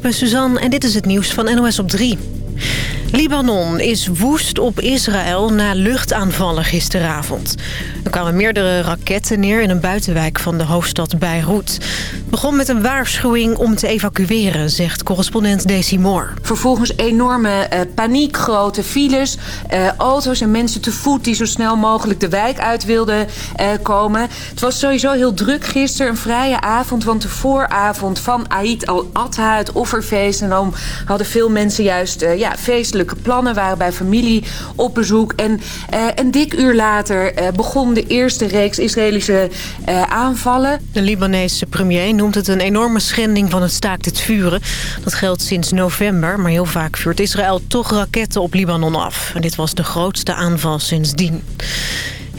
ik ben Suzanne en dit is het nieuws van NOS op 3. Libanon is woest op Israël na luchtaanvallen gisteravond. Er kwamen meerdere raketten neer in een buitenwijk van de hoofdstad Beirut. Begon met een waarschuwing om te evacueren, zegt correspondent Daisy Moore. Vervolgens enorme uh, paniek, grote files, uh, auto's en mensen te voet... die zo snel mogelijk de wijk uit wilden uh, komen. Het was sowieso heel druk gisteren, een vrije avond... want de vooravond van Aïd al-Adha, het offerfeest... en dan hadden veel mensen juist ja, feestelijke plannen... waren bij familie op bezoek. En een dik uur later begon de eerste reeks Israëlische aanvallen. De Libanese premier noemt het een enorme schending van het staakt het vuren. Dat geldt sinds november, maar heel vaak vuurt Israël toch raketten op Libanon af. En dit was de grootste aanval sindsdien.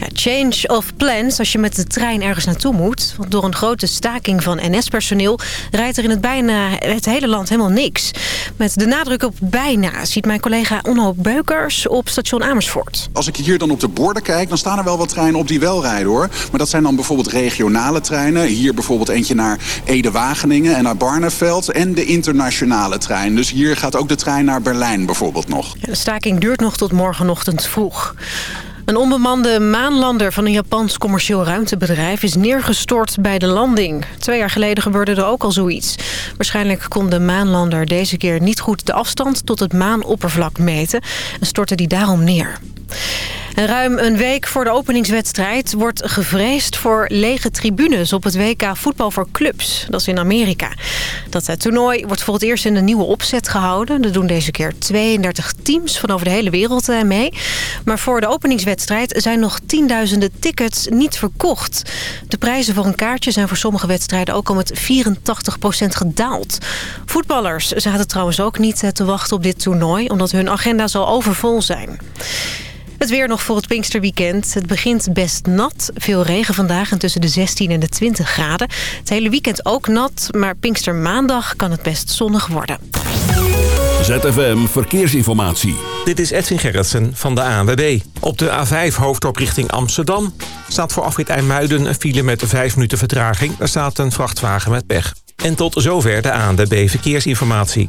Ja, change of plans als je met de trein ergens naartoe moet. Want door een grote staking van NS-personeel... rijdt er in het bijna het hele land helemaal niks. Met de nadruk op bijna ziet mijn collega Onno Beukers op station Amersfoort. Als ik hier dan op de borden kijk, dan staan er wel wat treinen op die wel rijden hoor. Maar dat zijn dan bijvoorbeeld regionale treinen. Hier bijvoorbeeld eentje naar Ede-Wageningen en naar Barneveld. En de internationale trein. Dus hier gaat ook de trein naar Berlijn bijvoorbeeld nog. Ja, de staking duurt nog tot morgenochtend vroeg. Een onbemande maanlander van een Japans commercieel ruimtebedrijf... is neergestort bij de landing. Twee jaar geleden gebeurde er ook al zoiets. Waarschijnlijk kon de maanlander deze keer niet goed de afstand... tot het maanoppervlak meten en stortte die daarom neer. Ruim een week voor de openingswedstrijd wordt gevreesd voor lege tribunes op het WK voetbal voor clubs. Dat is in Amerika. Dat het toernooi wordt voor het eerst in een nieuwe opzet gehouden. Er doen deze keer 32 teams van over de hele wereld eh, mee. Maar voor de openingswedstrijd zijn nog tienduizenden tickets niet verkocht. De prijzen voor een kaartje zijn voor sommige wedstrijden ook al met 84% gedaald. Voetballers zaten trouwens ook niet eh, te wachten op dit toernooi... omdat hun agenda zal overvol zijn. Het weer nog voor het Pinksterweekend. Het begint best nat. Veel regen vandaag en tussen de 16 en de 20 graden. Het hele weekend ook nat, maar Pinkstermaandag kan het best zonnig worden. ZFM Verkeersinformatie. Dit is Edwin Gerritsen van de ANWB. Op de A5 hoofdop richting Amsterdam staat voor afrit IJmuiden een file met 5 minuten vertraging. Daar staat een vrachtwagen met pech. En tot zover de ANWB Verkeersinformatie.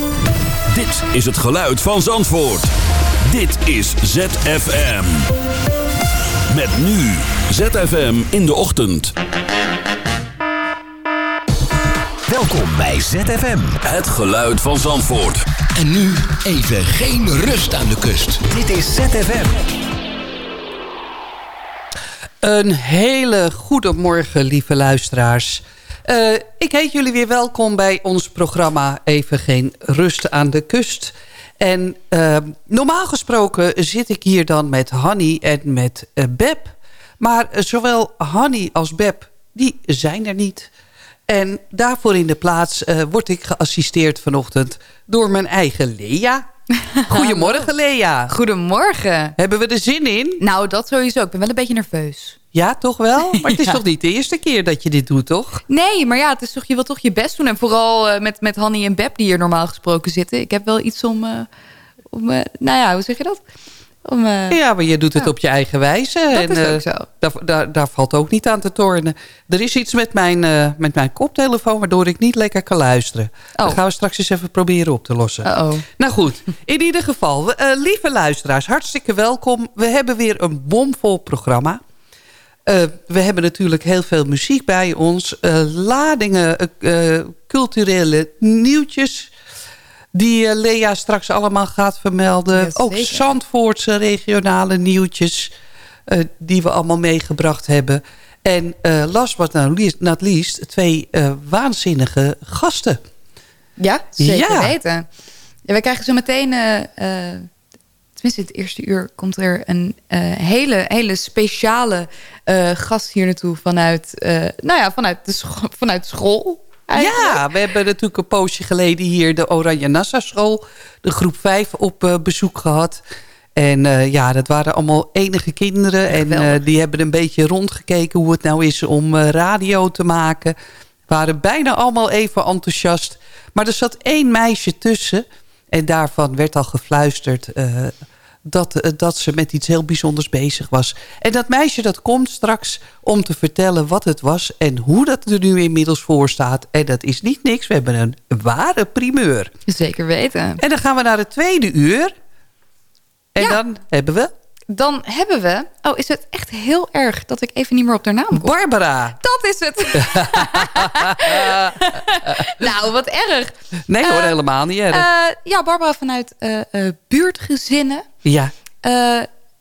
Dit is het geluid van Zandvoort. Dit is ZFM. Met nu ZFM in de ochtend. Welkom bij ZFM. Het geluid van Zandvoort. En nu even geen rust aan de kust. Dit is ZFM. Een hele goede morgen, lieve luisteraars. Uh, ik heet jullie weer welkom bij ons programma Even Geen Rust aan de Kust. En uh, normaal gesproken zit ik hier dan met Hanny en met uh, Beb. Maar zowel Hanny als Beb, die zijn er niet. En daarvoor in de plaats word ik geassisteerd vanochtend door mijn eigen Lea. Goedemorgen Lea. Goedemorgen. Hebben we er zin in? Nou, dat sowieso. Ik ben wel een beetje nerveus. Ja, toch wel? Maar het is toch niet de eerste keer dat je dit doet, toch? Nee, maar ja, het is toch, je wilt toch je best doen. En vooral uh, met, met Hanny en Beb die hier normaal gesproken zitten. Ik heb wel iets om... Uh, om uh, nou ja, hoe zeg je dat? Om, ja, maar je doet het ja. op je eigen wijze. Dat en, is ook zo. Daar, daar, daar, valt ook niet aan te tornen. Er is iets met mijn, met mijn koptelefoon... waardoor ik niet lekker kan luisteren. Oh. Dat gaan we straks eens even proberen op te lossen. -oh. Nou goed, in ieder geval... lieve luisteraars, hartstikke welkom. We hebben weer een bomvol programma. Uh, we hebben natuurlijk heel veel muziek bij ons. Uh, ladingen, uh, culturele nieuwtjes. Die Lea straks allemaal gaat vermelden. Ook Zandvoortse regionale nieuwtjes. die we allemaal meegebracht hebben. En last but not least, twee waanzinnige gasten. Ja, zeker ja. weten. Ja, wij krijgen zo meteen tenminste het eerste uur, komt er een uh, hele, hele speciale uh, gast hier naartoe vanuit, uh, nou ja, vanuit, de scho vanuit school. Eigenlijk. Ja, we hebben natuurlijk een poosje geleden hier de Oranje Nassau School, de groep 5, op bezoek gehad. En uh, ja, dat waren allemaal enige kinderen. En uh, die hebben een beetje rondgekeken hoe het nou is om uh, radio te maken. Waren bijna allemaal even enthousiast. Maar er zat één meisje tussen. En daarvan werd al gefluisterd dat, dat ze met iets heel bijzonders bezig was. En dat meisje dat komt straks om te vertellen wat het was... en hoe dat er nu inmiddels voor staat. En dat is niet niks. We hebben een ware primeur. Zeker weten. En dan gaan we naar het tweede uur... En ja. dan hebben we? Dan hebben we... Oh, is het echt heel erg dat ik even niet meer op haar naam kom? Barbara. Dat is het. nou, wat erg. Nee hoor, uh, helemaal niet erg. Uh, ja, Barbara vanuit uh, buurtgezinnen. Ja.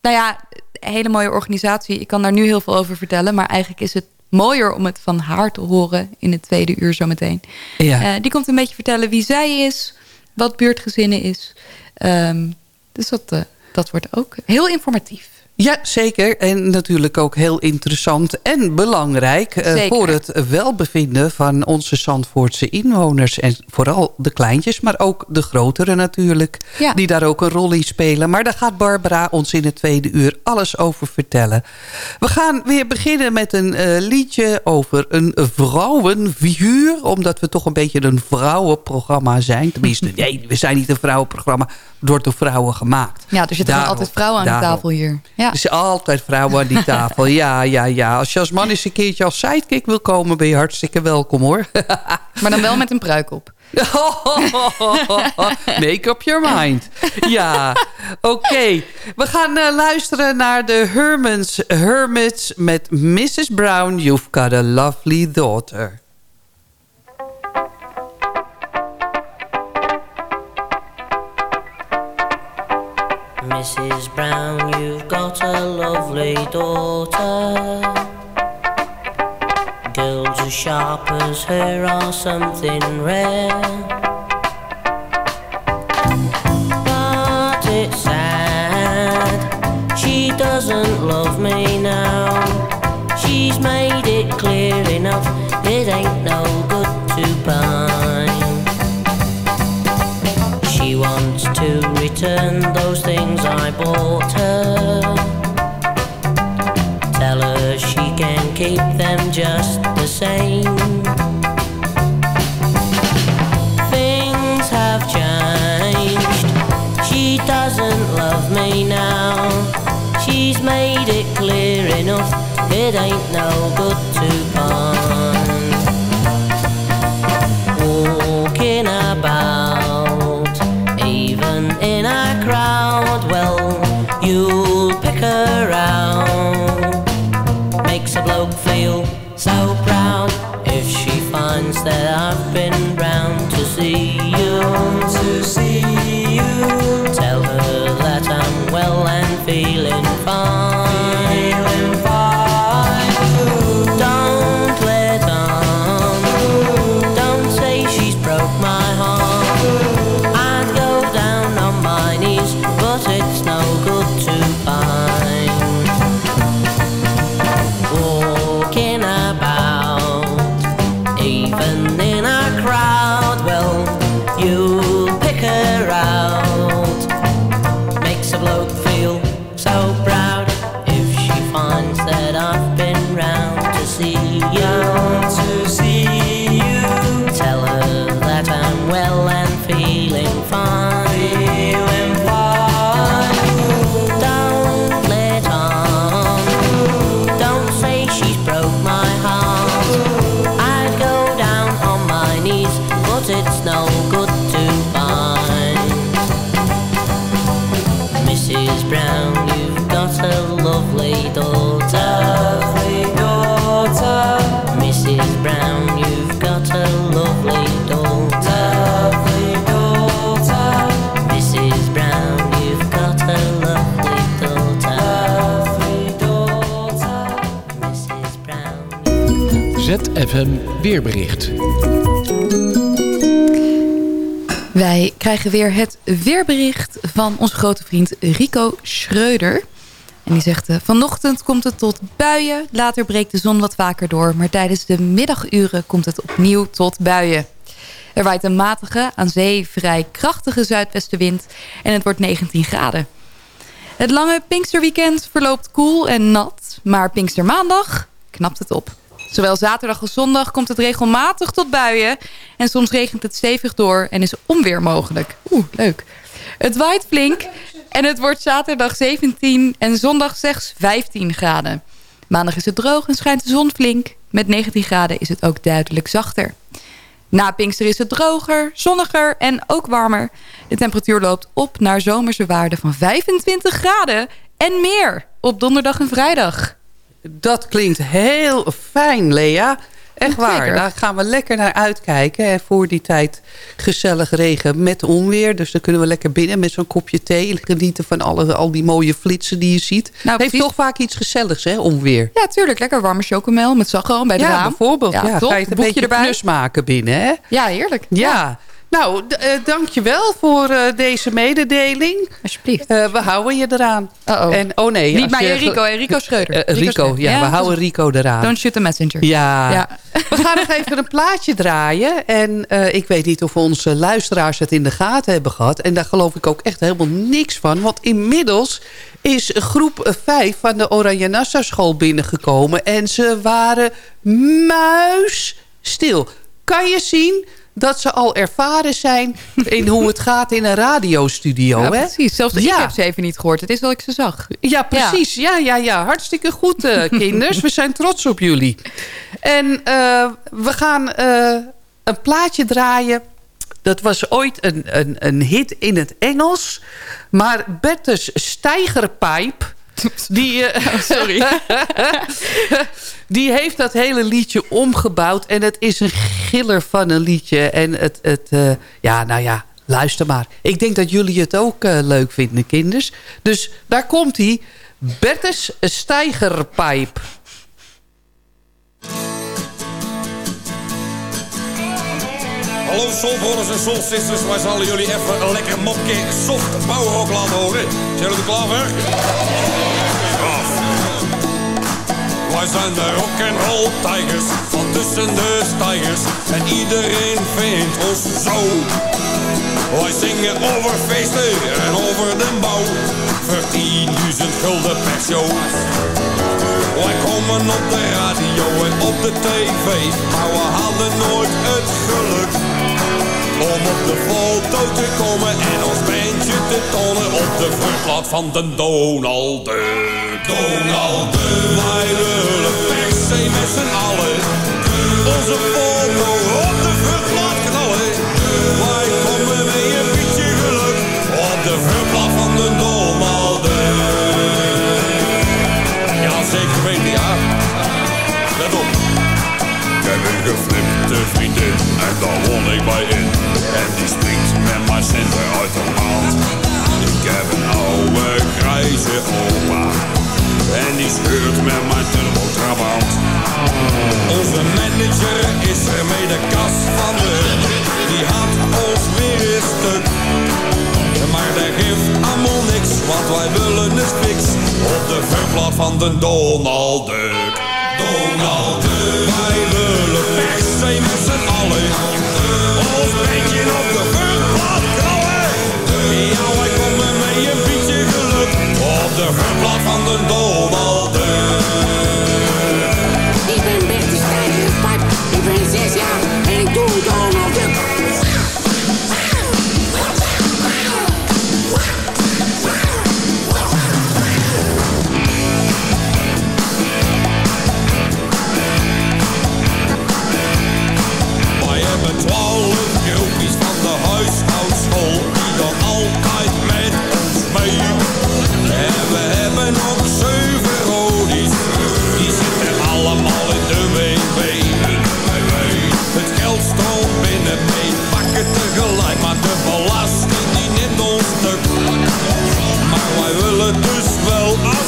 nou ja, hele mooie organisatie. Ik kan daar nu heel veel over vertellen. Maar eigenlijk is het mooier om het van haar te horen in het tweede uur zometeen. Ja. die komt een beetje vertellen wie zij is. Wat buurtgezinnen is. Um, dus dat, uh, dat wordt ook heel informatief. Ja, zeker. En natuurlijk ook heel interessant en belangrijk... Uh, voor het welbevinden van onze Zandvoortse inwoners. En vooral de kleintjes, maar ook de grotere natuurlijk. Ja. Die daar ook een rol in spelen. Maar daar gaat Barbara ons in het tweede uur alles over vertellen. We gaan weer beginnen met een uh, liedje over een vrouwenfiguur. Omdat we toch een beetje een vrouwenprogramma zijn. Tenminste, nee, we zijn niet een vrouwenprogramma. Wordt door vrouwen gemaakt. Ja, er zitten altijd vrouwen aan daarom. de tafel hier. Ja. Er zijn altijd vrouwen aan die tafel. Ja, ja, ja. Als je als man eens een keertje als sidekick wil komen... ben je hartstikke welkom, hoor. Maar dan wel met een pruik op. Make up your mind. Ja, oké. Okay. We gaan uh, luisteren naar de Hermans, Hermits met Mrs. Brown. You've got a lovely daughter. Mrs. Brown, you've got a lovely daughter. Girls as sharp as her are something rare. But it's sad, she doesn't love me now. She's made it clear enough, it ain't It ain't no good Brown, you've got a lovely daughter. Lovely daughter. Mrs. Brown, you've got a lovely daughter. Lovely daughter. Mrs. Brown, you've got a lovely daughter. Lovely daughter. Mrs. Brown. ZFM Weerbericht. Wij krijgen weer het weerbericht van onze grote vriend Rico Schreuder. En die zegt, uh, vanochtend komt het tot buien. Later breekt de zon wat vaker door. Maar tijdens de middaguren komt het opnieuw tot buien. Er waait een matige, aan zee vrij krachtige zuidwestenwind. En het wordt 19 graden. Het lange Pinksterweekend verloopt koel en nat. Maar Pinkstermaandag knapt het op. Zowel zaterdag als zondag komt het regelmatig tot buien. En soms regent het stevig door en is onweer mogelijk. Oeh, leuk. Het waait flink en het wordt zaterdag 17 en zondag slechts 15 graden. Maandag is het droog en schijnt de zon flink. Met 19 graden is het ook duidelijk zachter. Na Pinkster is het droger, zonniger en ook warmer. De temperatuur loopt op naar zomerse waarden van 25 graden en meer op donderdag en vrijdag. Dat klinkt heel fijn, Lea. Echt waar, daar gaan we lekker naar uitkijken. En voor die tijd gezellig regen met onweer. Dus dan kunnen we lekker binnen met zo'n kopje thee. Genieten van alle, al die mooie flitsen die je ziet. Nou, Heeft toch vaak iets gezelligs, hè, onweer. Ja, tuurlijk. Lekker warme chocomel met slagroom bij de ja, raam. Bijvoorbeeld, ja, bijvoorbeeld. Ga je het een beetje erbij. maken binnen, hè? Ja, heerlijk. ja. Nou, uh, dankjewel voor uh, deze mededeling. Alsjeblieft. Uh, we houden je eraan. Uh -oh. En, oh nee. Niet maar je, Rico, Rico Schreuder. Rico, ja, ja, we houden Rico eraan. Don't shoot the messenger. Ja. ja. we gaan nog even een plaatje draaien. En ik weet niet of onze luisteraars het in de gaten hebben gehad. En daar geloof ik ook echt helemaal niks van. Want inmiddels is groep 5 van de Oranje Nassau school binnengekomen. En ze waren muisstil. Kan je zien dat ze al ervaren zijn in hoe het gaat in een radiostudio. Ja, hè? precies. Zelfs ik heb ze even niet gehoord. Het is wel ik ze zag. Ja, precies. Ja, ja, ja. Hartstikke goed, uh, kinders. we zijn trots op jullie. En uh, we gaan uh, een plaatje draaien. Dat was ooit een, een, een hit in het Engels. Maar Bertus Steigerpijp... Die, uh, sorry. die heeft dat hele liedje omgebouwd. En het is een giller van een liedje. En het, het uh, ja, nou ja, luister maar. Ik denk dat jullie het ook uh, leuk vinden, kinders. Dus daar komt hij. Bertus Steigerpijp. Hallo soulbrothers en soulsisters, wij zullen jullie even een lekker mopje soft powerrock laten horen. Zijn jullie er klaar? Wij zijn de rock'n'roll tigers van tussen de stijgers en iedereen vindt ons zo. Wij zingen over feesten en over de bouw voor 10.000 gulden per show. Wij komen op de radio en op de tv, maar we hadden nooit het om op de foto te komen en ons bandje te tonen op de vruchtblad van de Donald Duck. Donald. Wij willen per met z'n allen onze En die scheurt met mijn turbo trabant. Onze manager is er mee de kas van de. Die had ons weer eens stuk. Maar dat geeft allemaal niks, want wij willen het fix. Op de verblad van de Donald Duck. Donald Duck. Wij willen per se met z'n allen. Ons beetje op de knallen. Ja, wij komen met een beetje geluk. Op de verblad van de Donald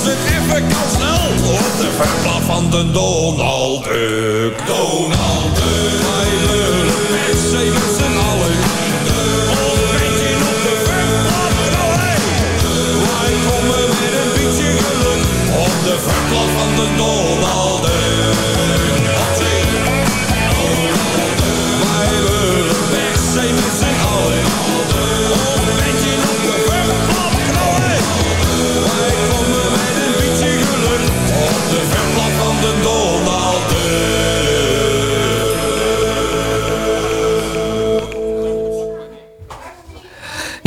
als het even kan snel. Hoort de verblaf van de Donald Duck. Donald Duck. Wij lullen met z'n allen. allen. Op de verblaf. Wij komen met een beetje geluk. Op de verblaf van de Donald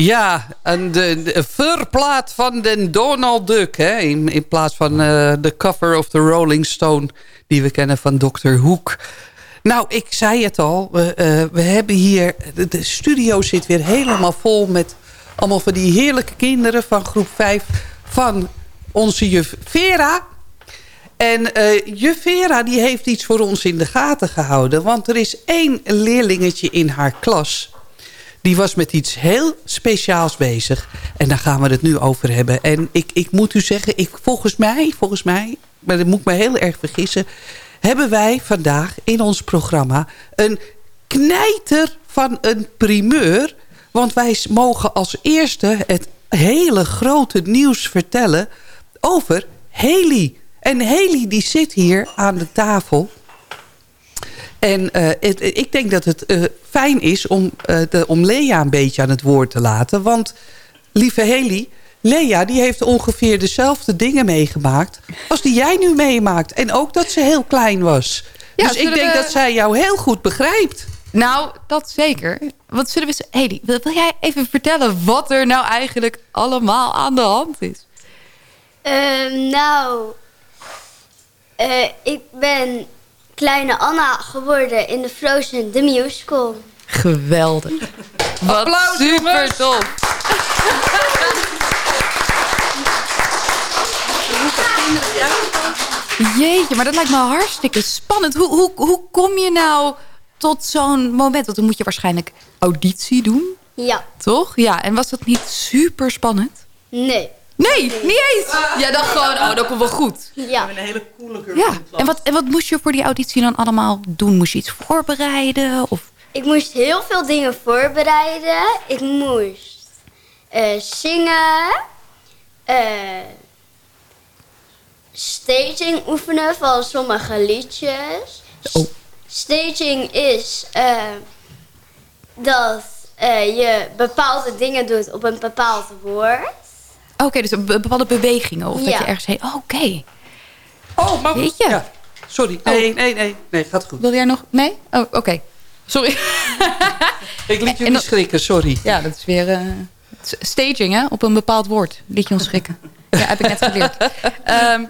Ja, en de, verplaat van de Donald Duck. Hè? In, in plaats van eh, de cover of the Rolling Stone... die we kennen van Dr. Hoek. Nou, ik zei het al. We, eh, we hebben hier... De, studio zit weer helemaal vol met... allemaal van die heerlijke kinderen van groep 5... van onze juf Vera... En eh juf Vera die heeft iets voor ons in de gaten gehouden. Want er is één leerlingetje in haar klas... Die was met iets heel speciaals bezig. En daar gaan we het nu over hebben. En ik, ik moet u zeggen, ik, volgens mij, volgens mij, maar dat moet ik me heel erg vergissen... hebben wij vandaag in ons programma een knijter van een primeur. Want wij mogen als eerste het hele grote nieuws vertellen over Haley. En Haley die zit hier aan de tafel... En eh, het- ik denk dat het eh, fijn is om, eh, de, om Lea een beetje aan het woord te laten. Want, lieve Heli, Lea die heeft ongeveer dezelfde dingen meegemaakt... als die jij nu meemaakt. En ook dat ze heel klein was. Ja, dus ik denk we- dat zij jou heel goed begrijpt. Nou, dat zeker. Wat zullen we... Hedy, wil, wil jij even vertellen wat er nou eigenlijk allemaal aan de hand is? Ehm, nou, eh, ik ben kleine Anna geworden in de Frozen The Musical. Geweldig. Wat Applaus, super jongens. tof. Jeetje, maar dat lijkt me hartstikke spannend. Hoe, hoe, hoe kom je nou tot zo'n moment? Want dan moet je waarschijnlijk auditie doen, Ja, toch? Ja, en was dat niet super spannend? nee. Nee, niet eens. Ja, dan gewoon, oh, dat komt wel goed. Ja. Een hele coole. Ja, en wat, en wat moest je voor die auditie dan allemaal doen? Moest je iets voorbereiden? Of... Ik moest heel veel dingen voorbereiden. Ik moest eh, zingen, eh, staging oefenen van sommige liedjes. Oh. Staging is eh, dat eh, je bepaalde dingen doet op een bepaald woord. Oké, dus be- bepaalde bewegingen. Of dat je ergens heen... Oh, Oké. Oh, maar... Weet je? Ja, sorry. Nee, nee, nee. Nee, gaat goed. Wil jij nog... Nee? Oh, oké. Sorry. Ik liet jullie dan- schrikken, sorry. Ja, dat is weer... eh, staging, hè? Op een bepaald woord. Liet je ons schrikken. ja, heb ik net geleerd. Ehm,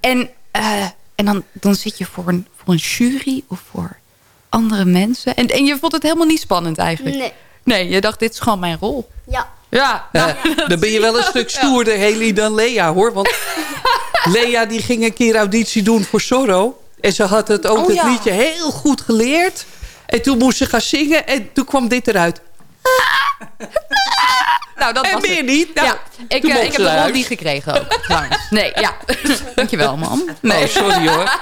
en eh, en dan, dan zit je voor een, voor een jury of voor andere mensen. En, en je vond het helemaal niet spannend eigenlijk. Nee. Nee, je dacht, dit is gewoon mijn rol. Ja. Ja. Eh, dan ben je wel een stuk stoerder, Haley, dan Lea, hoor. Want Lea die ging een keer auditie doen voor Zorro. En ze had het ook Oh, het ja. liedje heel goed geleerd. En toen moest ze gaan zingen en toen kwam dit eruit. Nou, dat En was meer het. niet. Nou, ja, ik, eh, ik heb de rol niet gekregen ook. Nee, ja. Dankjewel, man. Nee. Oh, sorry hoor.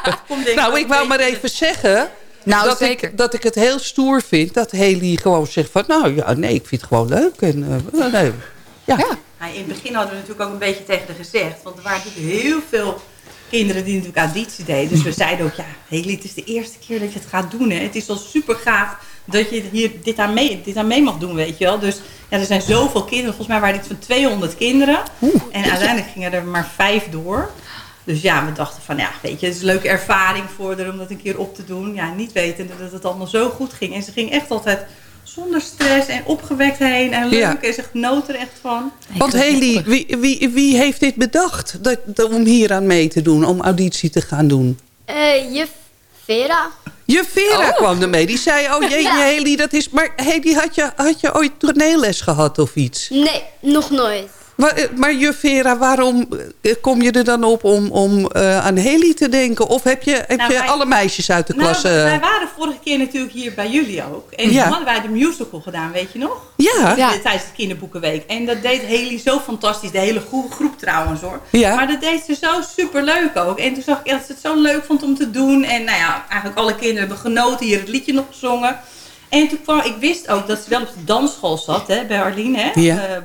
Nou, ik wou maar even zeggen... Nou, dat, zeker. Ik, dat ik het heel stoer vind dat Haley gewoon zegt van... nou ja, nee, ik vind het gewoon leuk. En, eh, nee. ja. Ja. Nou, in het begin hadden we natuurlijk ook een beetje tegen haar gezegd. Want er waren natuurlijk heel veel kinderen die natuurlijk auditie deden. Dus we zeiden ook, ja, Haley, het is de eerste keer dat je het gaat doen. Hè. Het is al super gaaf dat je hier dit aan, mee, dit aan mee mag doen, weet je wel. Dus ja, er zijn zoveel kinderen. Volgens mij waren dit van 200 kinderen. en uiteindelijk gingen er maar vijf door. Dus ja, we dachten van, ja, weet je, het is een leuke ervaring voor haar om dat een keer op te doen. Ja, niet wetende dat het allemaal zo goed ging. En ze ging echt altijd zonder stress en opgewekt heen en leuk. Ja. En ze genoot er echt van. Want Haley, wie, wie, wie heeft dit bedacht dat, dat- om hier aan mee te doen? Om auditie te gaan doen? Eh, juf Vera. Je Vera Oh. kwam ermee. Die zei, oh jeetje Ja. Haley, dat is... Maar Haley, had je, had je ooit toneelles gehad of iets? Nee, nog nooit. Maar, eh, maar je Vera, waarom eh, kom je er dan op om, om eh, aan Haley te denken? Of heb je, heb Nou, je wij- alle meisjes uit de klas... Nou, eh, wij waren vorige keer natuurlijk hier bij jullie ook. En Ja. toen hadden wij de musical gedaan, weet je nog? ja, Ja. De- Tijdens de kinderboekenweek. En dat deed Haley zo fantastisch. De hele groep trouwens hoor. Ja. Maar dat deed ze zo super leuk ook. En toen zag ik dat ze het zo leuk vond om te doen. En nou ja, eigenlijk alle kinderen hebben genoten. Hier het liedje nog gezongen. En toen kwam, ik wist ook dat ze wel op de dansschool zat, hè, bij Arlene, hè, Ja. eh.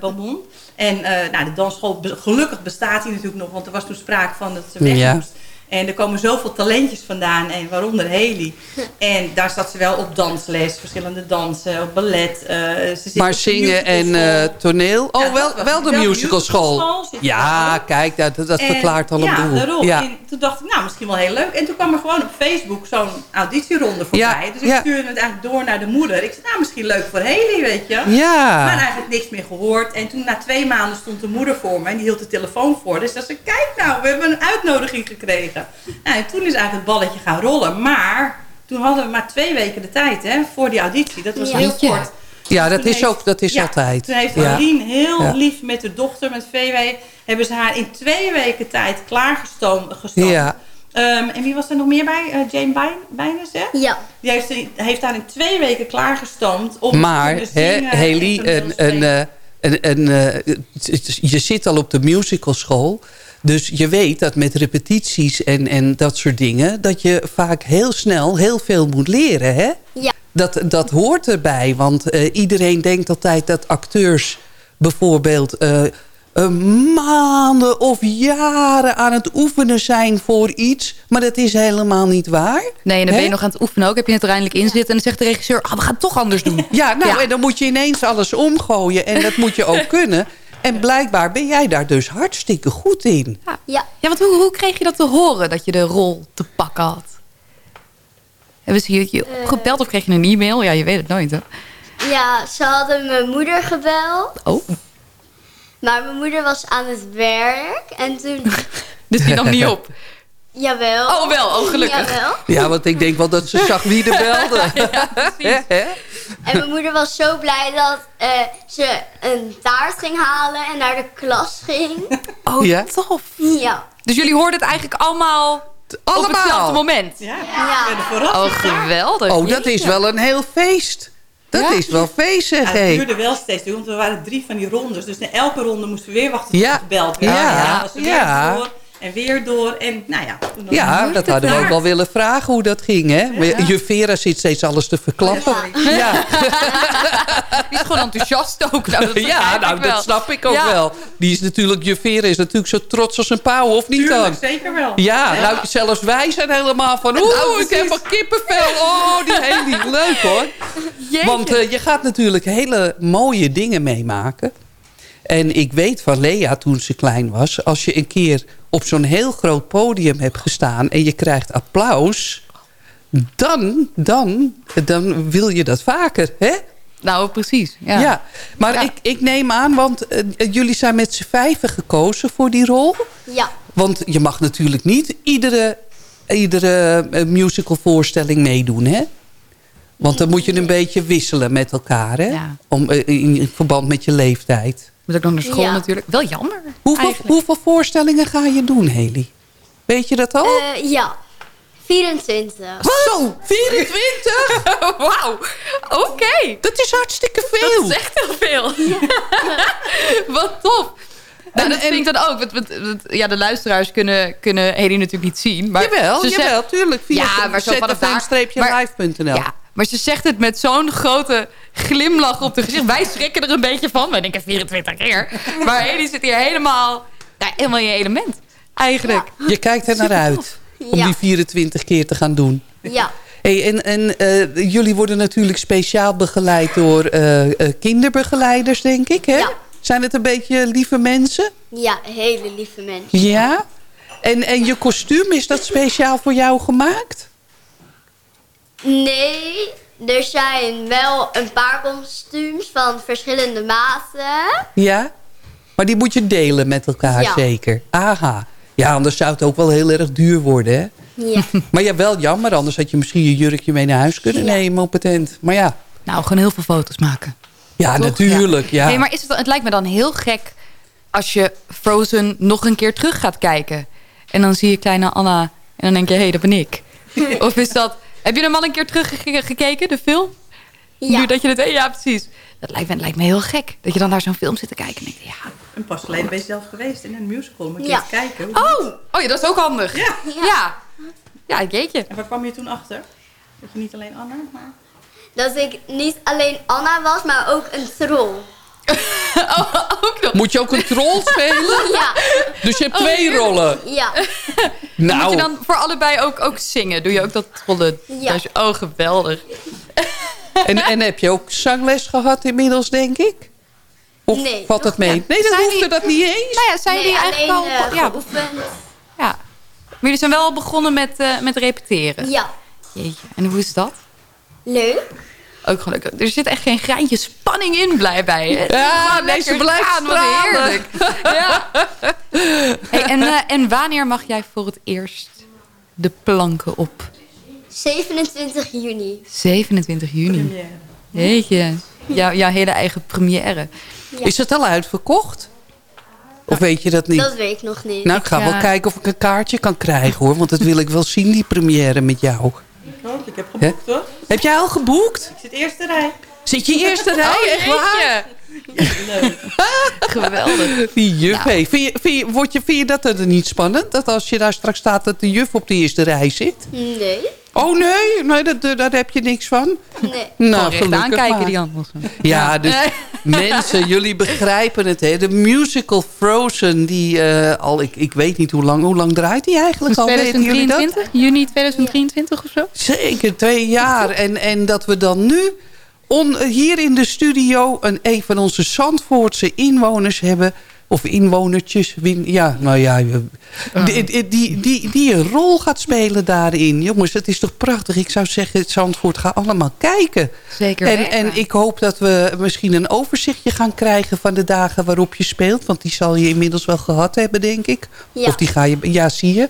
En eh, nou, de dansschool, gelukkig bestaat die natuurlijk nog, want er was toen sprake van dat ze weg moest. En er komen zoveel talentjes vandaan, en waaronder Haley. En daar zat ze wel op dansles, verschillende dansen, op ballet. eh, ze zit Maar zingen en eh, toneel? Oh, Ja, wel, wel de Wel de musicalschool. musicalschool zit Ja, kijk, dat, dat En- verklaart al een ja, boel. Daarom. Ja, En toen dacht ik, nou, misschien wel heel leuk. En toen kwam er gewoon op Facebook zo'n auditieronde voorbij. Ja, dus ik ja. stuurde het eigenlijk door naar de moeder. Ik zei, nou, misschien leuk voor Haley, weet je. Ja. Maar eigenlijk niks meer gehoord. En toen na twee maanden stond de moeder voor me en die hield de telefoon voor. Dus dat ze, kijk nou, we hebben een uitnodiging gekregen. Nou, en toen is eigenlijk het balletje gaan rollen. Maar toen hadden we maar twee weken de tijd hè, voor die auditie. Dat was Ja. heel kort. Ja, dat Toen is heeft- ook dat is ja, altijd. Toen heeft Ja. Aline heel Ja. lief met de dochter, met VW, hebben ze haar in twee weken tijd klaargestoomd. gestoomd. Ja. Ehm, en wie was er nog meer bij? Eh, Jane Bijn, Bijnes, hè? Ja. Die heeft, heeft haar in twee weken klaargestoomd. Om Maar, te hè, zingen Haley, een, een, eh, een, een, eh, je zit al op de musicalschool. Dus je weet dat met repetities en, en dat soort dingen... dat je vaak heel snel heel veel moet leren, hè? Ja. Dat, dat hoort erbij, want eh, iedereen denkt altijd dat acteurs bijvoorbeeld... eh, eh, maanden of jaren aan het oefenen zijn voor iets. Maar dat is helemaal niet waar. Nee, en dan ben je nog aan het oefenen ook. Heb je het er eindelijk in zitten. En dan zegt de regisseur, ah, we gaan het toch anders doen. Ja, nou, Ja. en dan moet je ineens alles omgooien. En dat moet je ook kunnen. En blijkbaar ben jij daar dus hartstikke goed in. Ja. Ja, want hoe, hoe kreeg je dat te horen, dat je de rol te pakken had? Hebben ze je, je Eh. opgebeld of kreeg je een e-mail? Ja, je weet het nooit, hè? Ja, ze hadden mijn moeder gebeld. Oh, Maar mijn moeder was aan het werk. En toen... dus die nam niet op. Jawel. Oh, wel. Oh, gelukkig. Jawel. Ja, want ik denk wel dat ze zag wie er belde. Hè? En mijn moeder was zo blij dat eh, ze een taart ging halen en naar de klas ging. Oh, Ja. tof. Ja. Dus jullie hoorden het eigenlijk allemaal, op Allemaal. hetzelfde moment? Ja, Ja. Oh, geweldig. Oh, dat is wel een heel feest. Dat Ja. is wel feest, zeg Ja, het duurde wel steeds, want we waren drie van die rondes. Dus na elke ronde moesten we weer wachten tot Ja. gebeld werden. Ja. er weer Ja. door en weer door. En nou ja. toen Ja, dat hadden we ook wel willen vragen hoe dat ging, hè? Maar je Vera zit steeds alles te verklappen. Ja. Ja, Die is gewoon enthousiast ook. Nou, dat ja nou, dat snap ik ook Ja. wel. Die is natuurlijk, je Vera is natuurlijk zo trots als een pauw, of niet Tuurlijk, dan? zeker wel. Ja, nou, zelfs wij zijn helemaal van... Oeh, Nou, ik heb een kippenvel. Oh, die hele leuk hoor. Jeetje. Want eh, je gaat natuurlijk hele mooie dingen meemaken. En ik weet van Lea toen ze klein was... als je een keer op zo'n heel groot podium hebt gestaan... en je krijgt applaus... dan, dan, dan wil je dat vaker, hè? Nou, precies. Ja. Ja, maar Ja. Ik, ik neem aan, want eh, jullie zijn met z'n vijven gekozen voor die rol. Ja. Want je mag natuurlijk niet iedere, iedere eh, musicalvoorstelling meedoen, hè? Want dan moet je een beetje wisselen met elkaar, hè? Ja. Om, eh, in, in verband met je leeftijd. Moet ook nog naar school Ja. natuurlijk. Wel jammer. Hoeveel, hoeveel voorstellingen ga je doen, Haley? Weet je dat al? Eh, ja. 24. Zo, 24? Wauw. Oké. Dat is hartstikke Dat veel. is echt heel veel. Wat tof. Nou, En- dat vind ik dan ook. Want, want- want, ja, de luisteraars kunnen, kunnen Hedy natuurlijk niet zien. Maar jawel, ze jawel, tuurlijk. Via Ja, maar zo vanaf daar- zfm-live.nl. Ja, maar ze zegt het met zo'n grote glimlach op de gezicht. Wij schrikken er een beetje van. Wij denken 24 keer. Maar Hedy zit hier helemaal, ja, helemaal in je element. Eigenlijk. Je kijkt er naar uit om Ja. die 24 keer te gaan doen. Ja. Hey, en en eh, jullie worden natuurlijk speciaal begeleid door eh, eh, kinderbegeleiders, denk ik, hè? Ja. Zijn het een beetje lieve mensen? Ja, hele lieve mensen. Ja. En, en je kostuum, is dat speciaal voor jou gemaakt? Nee, er zijn wel een paar kostuums van verschillende maten. Ja. Maar die moet je delen met elkaar, Ja. zeker. Aha. Ja, anders zou het ook wel heel erg duur worden, hè? Ja. Maar ja, wel jammer. Anders had je misschien je jurkje mee naar huis kunnen Ja. nemen op het tent. Maar ja, Nou, gewoon heel veel foto's maken. ja Toch? natuurlijk. Ja. Nee, maar is het, het lijkt me dan heel gek als je Frozen nog een keer terug gaat kijken. En dan zie je kleine Anna en dan denk je, hé, hey, dat ben ik. of is dat... Heb je hem al een keer teruggekeken, de film? Ja. Nu dat je het? Ja, precies. Dat lijkt me, lijkt me heel gek. Dat je dan naar zo'n film zit te kijken en denkt, ja... En pas geleden ben je zelf geweest in een musical. Moet je Ja. eens kijken. hoe- Oh, oh ja, dat is ook handig. Ja. Ja. Ja, jeetje. En waar kwam je toen achter? Dat je niet alleen Anna, maar... Dat ik niet alleen Anna was, maar ook een troll. Moet je ook een troll spelen? Ja. Dus je hebt Oh, twee rollen. Ja. Moet Nou, je dan voor allebei ook, ook zingen? Doe je ook dat trollen? Ja. Oh, geweldig. en, en heb je ook zangles gehad inmiddels, denk ik? Of Nee, valt dat mee? Nee, dat Zijn hoefde dat niet eens. Nou ja, zijn Nee, jullie eigenlijk al... eh, ja, geoefend. ja. Maar jullie zijn wel al begonnen met, eh, met repeteren? Ja. Jeetje. En hoe is dat? Leuk. Ook gelukkig. Er zit echt geen greintje spanning in, blij bij. Het is Ja, gewoon nee, lekker ze blijft gaan, wat heerlijk. ja. hey, en, eh, en wanneer mag jij voor het eerst de planken op? 27 juni. 27 juni. Jeetje. Jouw, jouw hele eigen première. Ja. Is het al uitverkocht? Of weet je dat niet? Dat weet ik nog niet. Nou, ik ga wel kijken of ik een kaartje kan krijgen hoor. Want dat wil ik wel zien, die première met jou. Ik heb geboekt hoor. Heb jij al geboekt? Ik zit eerste rij. Zit je eerste rij? Oh, Echt waar? Geweldig. Die juf, Nou. Vind, je, vind, je, word je, vind je dat er niet spannend? Dat als je daar straks staat dat de juf op de eerste rij zit? Nee. Oh nee, nee dat, daar heb je niks van. Nee. Nou, gelukkig aankijken maar. die Jan. Ja, dus mensen, jullie begrijpen het. Hè? De musical Frozen, die eh, al, ik, ik weet niet hoe lang, hoe lang draait die eigenlijk al? Weten jullie dat? 2023? Juni 2023 of zo? Zeker, twee jaar. En, en dat we dan nu on, hier in de studio een, een van onze Zandvoortse inwoners hebben. Of inwonertjes. win- Ja, nou ja. Die, die, die, die, die een rol gaat spelen daarin. Jongens, het is toch prachtig. Ik zou zeggen, Zandvoort, ga allemaal kijken. Zeker En, weten. en ik hoop dat we misschien een overzichtje gaan krijgen van de dagen waarop je speelt. Want die zal je inmiddels wel gehad hebben, denk ik. Ja. Of die ga je, ja, zie je.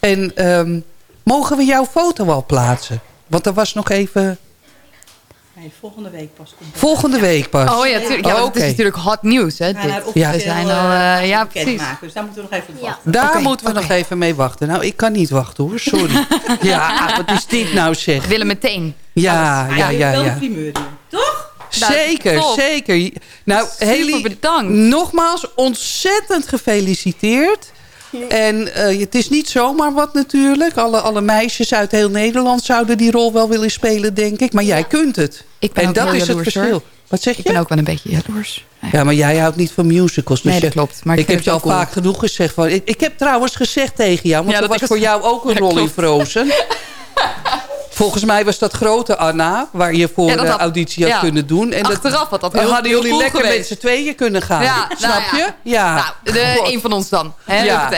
En ehm, mogen we jouw foto al plaatsen? Want er was nog even... Nee, volgende week pas komt. Volgende week pas. Oh ja, tuurlijk. Ja, Oh, het is oké. natuurlijk hot nieuws, hè? We gaan Dit. haar Ja. We zijn al, eh, ja, precies. maken, Dus daar moeten we nog even op Ja. wachten. Daar moeten we nog even mee wachten. Nou, ik kan niet wachten hoor, sorry. ja, wat is dit nou We zeg? willen meteen. Ja, Maar ja, je ja, wel ja. een primeur hier. Toch? Nou, Zeker, zeker. Nou, Haley, bedankt. nogmaals ontzettend gefeliciteerd. En eh, het is niet zomaar wat natuurlijk. Alle, alle meisjes uit heel Nederland zouden die rol wel willen spelen, denk ik. Maar jij kunt het. Ik ben en ook dat is het verschil. hoor. Wat zeg je? Ik ben ook wel een beetje jaloers. Ja, maar jij houdt niet van musicals. Dus Nee, dat klopt, maar ik heb je al cool. vaak genoeg gezegd. Van, ik, ik heb trouwens gezegd tegen jou, want Ja, dat was voor jou ook een rol in. Frozen. Volgens mij was dat grote Anna, waar je voor Ja, de had- auditie had ja. kunnen doen. En Achteraf had dat heel- hadden jullie cool lekker geweest. met z'n tweeën kunnen gaan. Ja, nou Snap ja. je? Ja. Nou, de, een van ons dan. Hè? Ja.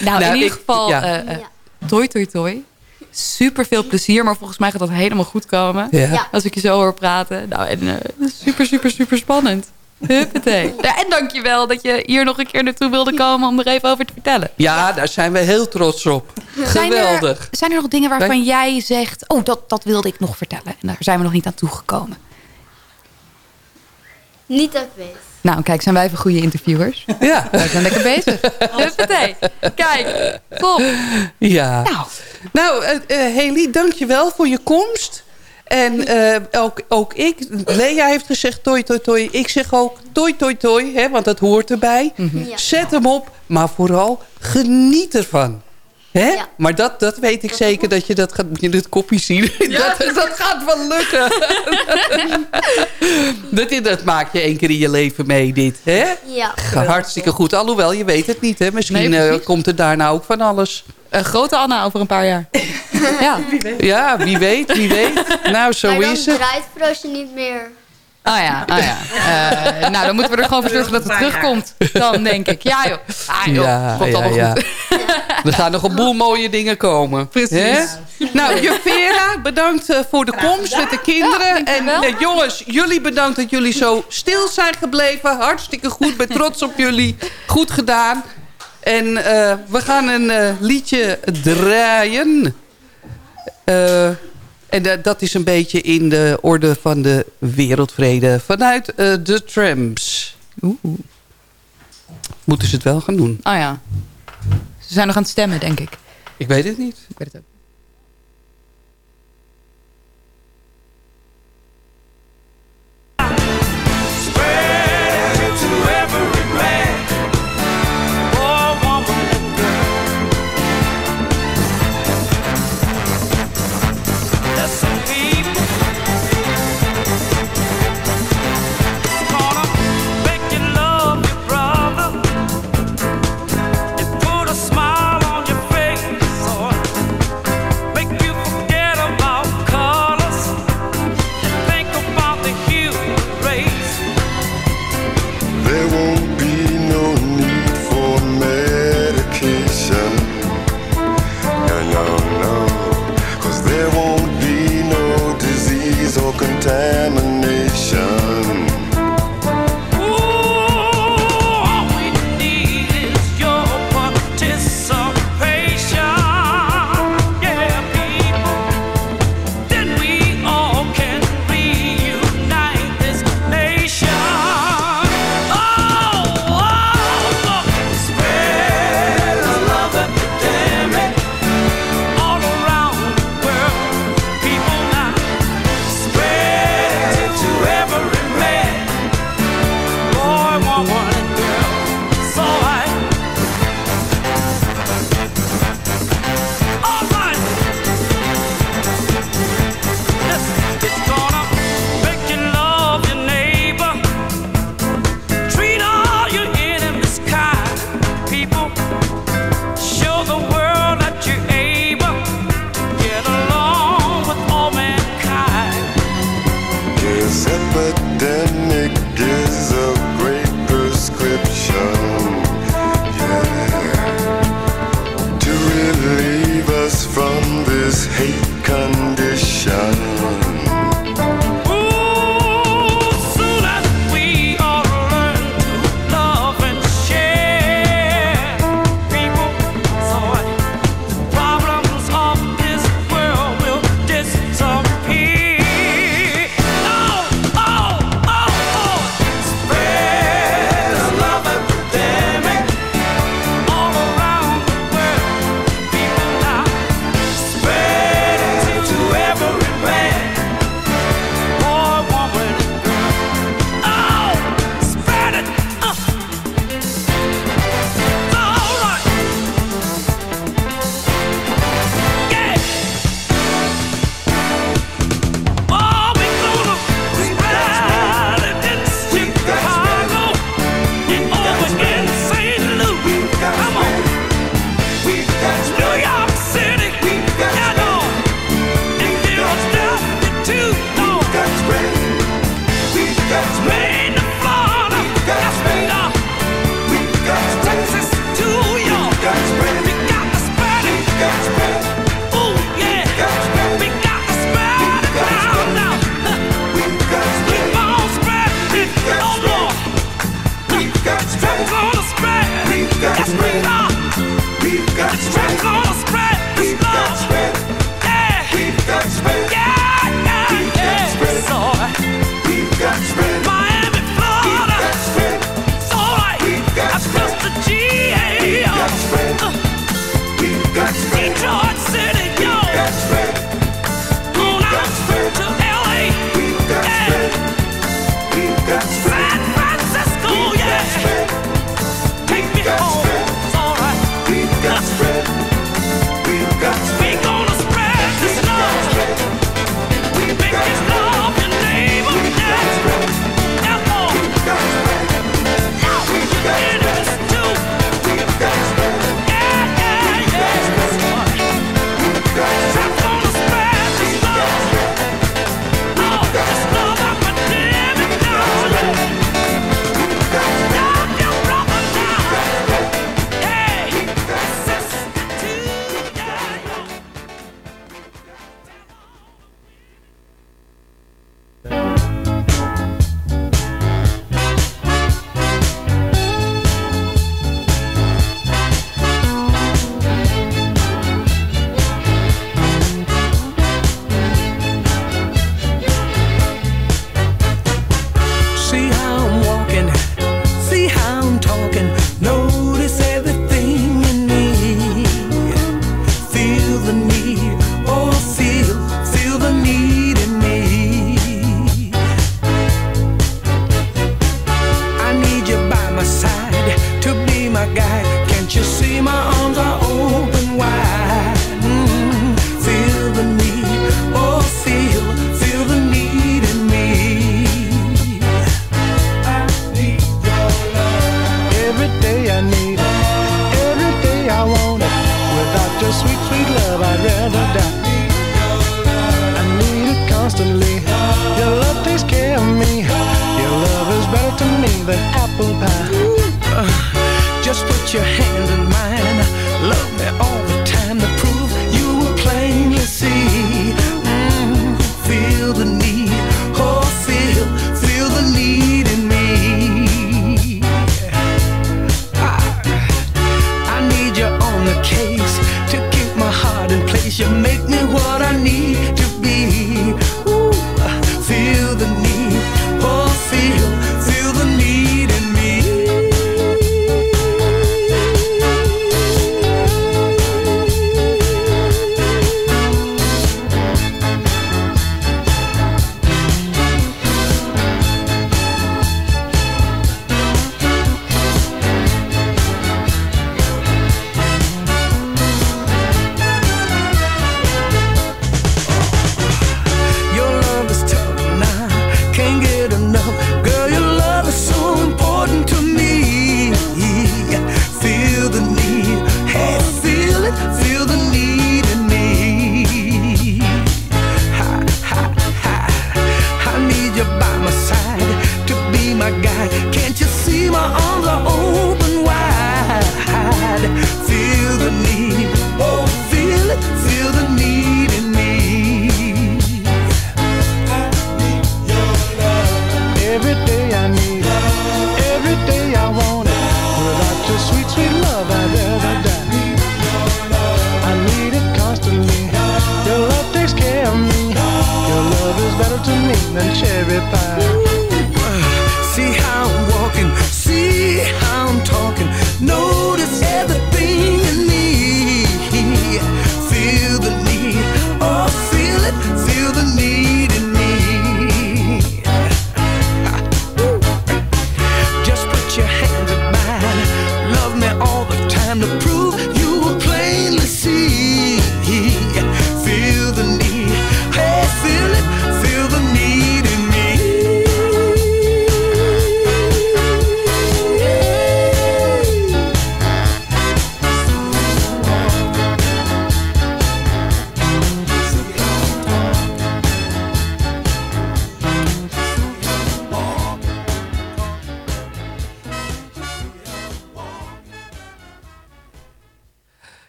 Nou, Nou, in ieder ik- geval, eh eh, toi toi toi. Super veel plezier, maar volgens mij gaat dat helemaal goed komen. Als ik je zo hoor praten. Nou, en eh, super, super, super spannend. Huppatee. Ja, en dankjewel dat je hier nog een keer naartoe wilde komen om er even over te vertellen. Ja, daar zijn we heel trots op. Zijn er- Geweldig. Zijn er nog dingen waarvan jij zegt... oh, dat, dat wilde ik nog vertellen. En daar zijn we nog niet aan toegekomen. Niet dat ik weet. Nou, kijk, zijn wij even goede interviewers? Ja. Wij zijn lekker bezig. Huppatee. Kijk, top. Ja. Nou, Nou, eh eh, Haley, dankjewel voor je komst. En eh, ook, ook ik, Lea heeft gezegd toi toi toi. Ik zeg ook toi toi toi, hè, want dat hoort erbij. Ja. Zet hem op, maar vooral geniet ervan. Hè? Ja. Maar dat, dat weet ik zeker dat je dat gaat. Moet je dit kopje zien? dat, dat gaat wel lukken. dat, dat maak je één keer in je leven mee, dit. Hè? Ja. Hartstikke goed. Alhoewel, je weet het niet. Hè? Misschien Nee, eh, komt er daarna ook van alles. een grote Anna over een paar jaar. ja. Ja, wie weet, wie weet. Nou, zo maar dan is het. draait Frozen niet meer. Oh ja, oh ja. Eh, nou, dan moeten we er gewoon voor zorgen dat het terugkomt. Dan denk ik. Ja joh. Ah joh, Ja, komt ja, allemaal ja. goed. Er gaan nog een boel mooie dingen komen. Precies. Nou, juf Vera, bedankt eh, voor de komst met de kinderen. Ja, en eh, jongens, jullie bedankt dat jullie zo stil zijn gebleven. Hartstikke goed, ben trots op jullie. Goed gedaan. En eh, we gaan een liedje draaien. Eh, en da- dat is een beetje in de orde van de wereldvrede. Vanuit eh, de Tramps. Oeh. Moeten ze het wel gaan doen? Oh ja. Ze zijn nog aan het stemmen, denk ik. Ik weet het niet. Ik weet het ook.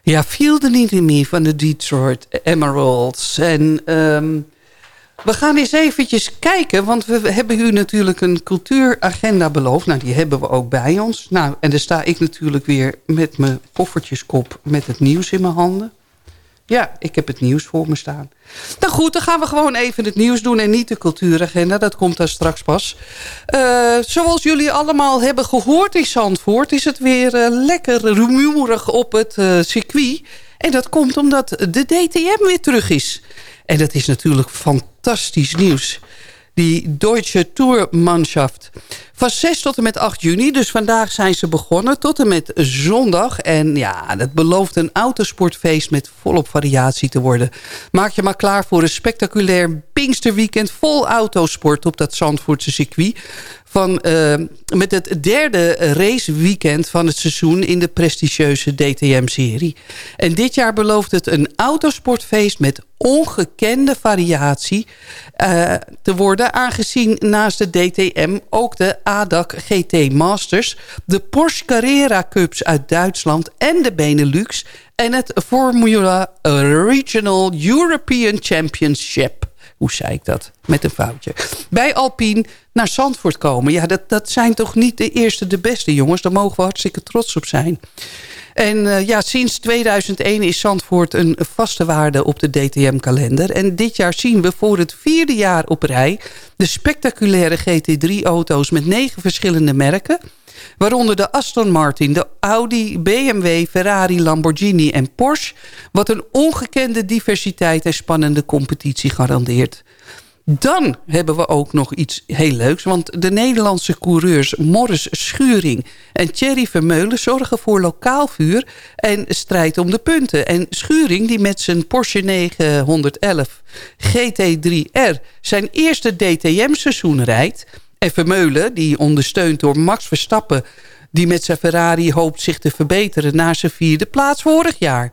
Ja, Feel the Need in Me van de Detroit Emeralds. En ehm, we gaan eens eventjes kijken, want we hebben u natuurlijk een cultuuragenda beloofd. Nou, die hebben we ook bij ons. Nou, en dan sta ik natuurlijk weer met mijn koffertjeskop met het nieuws in mijn handen. Ja, ik heb het nieuws voor me staan. Nou goed, dan gaan we gewoon even het nieuws doen en niet de cultuuragenda. Dat komt daar straks pas. Eh, zoals jullie allemaal hebben gehoord in Zandvoort... is het weer eh, lekker rumoerig op het eh, circuit. En dat komt omdat de DTM weer terug is. En dat is natuurlijk fantastisch nieuws. Die Deutsche Tourmannschaft. Van 6 tot en met 8 juni, dus vandaag zijn ze begonnen... tot en met zondag. En ja, dat belooft een autosportfeest met volop variatie te worden. Maak je maar klaar voor een spectaculair Pinksterweekend... vol autosport op dat Zandvoortse circuit. Uh, met het derde raceweekend van het seizoen... in de prestigieuze DTM-serie. En dit jaar belooft het een autosportfeest... met ongekende variatie uh, te worden... aangezien naast de DTM ook de ADAC GT Masters... de Porsche Carrera Cups uit Duitsland en de Benelux... en het Formula Regional European Championship hoe zei ik dat? Met een foutje. Bij Alpine naar Zandvoort komen. Ja, dat, dat zijn toch niet de eerste, de beste jongens. Daar mogen we hartstikke trots op zijn. En uh, ja, sinds 2001 is Zandvoort een vaste waarde op de DTM-kalender. En dit jaar zien we voor het vierde jaar op rij... de spectaculaire GT3-auto's met negen verschillende merken... Waaronder de Aston Martin, de Audi, BMW, Ferrari, Lamborghini en Porsche. Wat een ongekende diversiteit en spannende competitie garandeert. Dan hebben we ook nog iets heel leuks. Want de Nederlandse coureurs Morris Schuring en Thierry Vermeulen... zorgen voor lokaal vuur en strijd om de punten. En Schuring, die met zijn Porsche 911 GT3R... zijn eerste DTM-seizoen rijdt... En Vermeulen, die ondersteund door Max Verstappen... die met zijn Ferrari hoopt zich te verbeteren... na zijn vierde plaats vorig jaar.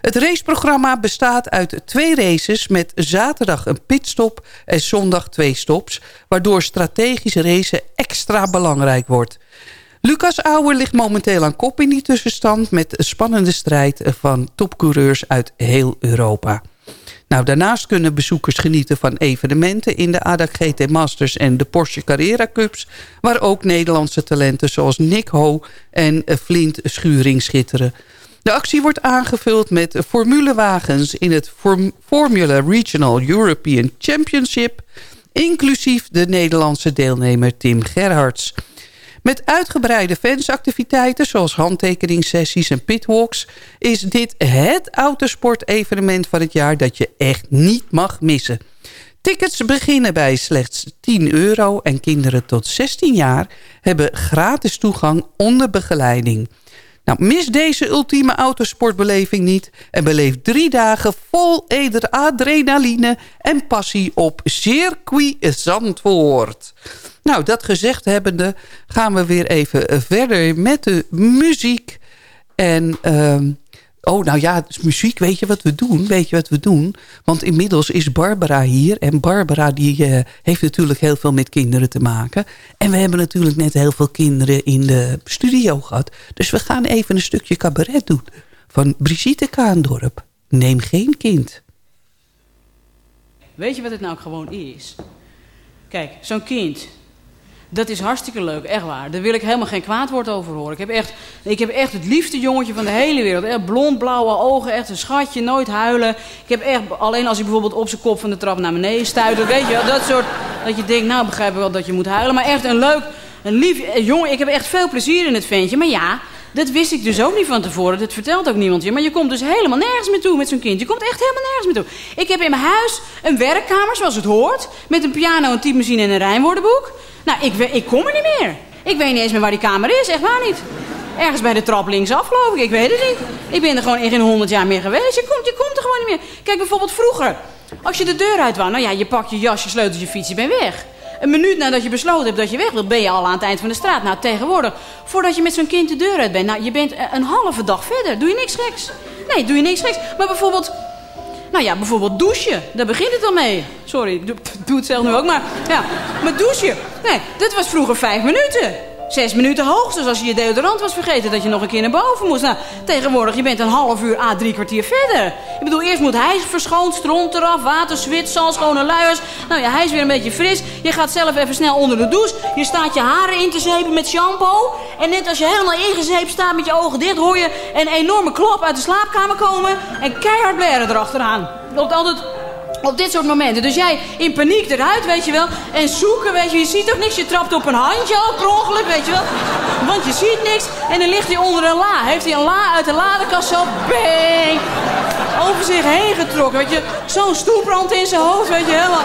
Het raceprogramma bestaat uit twee races... met zaterdag een pitstop en zondag twee stops... waardoor strategisch racen extra belangrijk wordt. Lucas Auer ligt momenteel aan kop in die tussenstand... met een spannende strijd van topcoureurs uit heel Europa. Nou, daarnaast kunnen bezoekers genieten van evenementen... in de ADAC GT Masters en de Porsche Carrera Cups... waar ook Nederlandse talenten zoals Nick Ho en Flint Schuring schitteren. De actie wordt aangevuld met formulewagens in het Form Formula Regional European Championship... inclusief de Nederlandse deelnemer Tim Gerhards... Met uitgebreide fansactiviteiten zoals handtekeningssessies en pitwalks... is dit het autosportevenement van het jaar dat je echt niet mag missen. Tickets beginnen bij slechts 10 euro en kinderen tot 16 jaar... hebben gratis toegang onder begeleiding. Nou, mis deze ultieme autosportbeleving niet... en beleef drie dagen vol adrenaline en passie op Circuit Zandvoort. Nou, dat gezegd hebbende gaan we weer even verder met de muziek. En... Uh, Oh, nou ja, muziek, weet je wat we doen? Weet je wat we doen? Want inmiddels is Barbara hier. En Barbara die uh, heeft natuurlijk heel veel met kinderen te maken. En we hebben natuurlijk net heel veel kinderen in de studio gehad. Dus we gaan even een stukje cabaret doen. Van Brigitte Kaandorp. Neem geen kind. Weet je wat het nou gewoon is? Kijk, zo'n kind, dat is hartstikke leuk, echt waar. Daar wil ik helemaal geen kwaad woord over horen. Ik heb echt, ik heb echt het liefste jongetje van de hele wereld. Echt blond, blauwe ogen, echt een schatje, nooit huilen. Ik heb echt, alleen als hij bijvoorbeeld op zijn kop van de trap naar beneden stuit. Weet je dat soort, dat je denkt, nou begrijp ik wel dat je moet huilen. Maar echt een leuk, een lief jongen. Ik heb echt veel plezier in het ventje. Maar ja, dat wist ik dus ook niet van tevoren. Dat vertelt ook niemand je. Maar je komt dus helemaal nergens meer toe met zo'n kind. Je komt echt helemaal nergens meer toe. Ik heb in mijn huis een werkkamer, zoals het hoort. Met een piano, een typemachine en een rijmwoordenboek. Nou, ik, ik kom er niet meer. Ik weet niet eens meer waar die kamer is, echt waar niet. Ergens bij de trap linksaf, geloof ik. Ik weet het niet. Ik ben er gewoon in geen honderd jaar meer geweest. Je komt, je komt er gewoon niet meer. Kijk, bijvoorbeeld vroeger. Als je de deur uit wou, nou ja, je pakt je jas, je sleutelt je fiets, je bent weg. Een minuut nadat je besloten hebt dat je weg wilt, ben je al aan het eind van de straat. Nou, tegenwoordig, voordat je met zo'n kind de deur uit bent, nou, je bent een halve dag verder. Doe je niks geks? Nee, doe je niks geks. Maar bijvoorbeeld, nou ja, bijvoorbeeld douchen. Daar begint het al mee. Sorry, doe, doe het zelf nu ook, maar ja. Maar douchen, nee, dat was vroeger vijf minuten. Zes minuten hoogstens als je je deodorant was vergeten dat je nog een keer naar boven moest. Nou, tegenwoordig, je bent een half uur a drie kwartier verder. Ik bedoel, eerst moet hij verschoond, stront eraf, water, zwit, schone luiers. Nou ja, hij is weer een beetje fris. Je gaat zelf even snel onder de douche. Je staat je haren in te zeepen met shampoo. En net als je helemaal ingezeept staat met je ogen dicht, hoor je een enorme klap uit de slaapkamer komen. En keihard blaren erachteraan. Loopt altijd op dit soort momenten. Dus jij in paniek eruit, weet je wel. En zoeken, weet je. Je ziet toch niks. Je trapt op een handje al per ongeluk, weet je wel. Want je ziet niks. En dan ligt hij onder een la. Heeft hij een la uit de ladekast zo bang. Over zich heen getrokken, weet je. Zo'n stoeprand in zijn hoofd, weet je. Helemaal,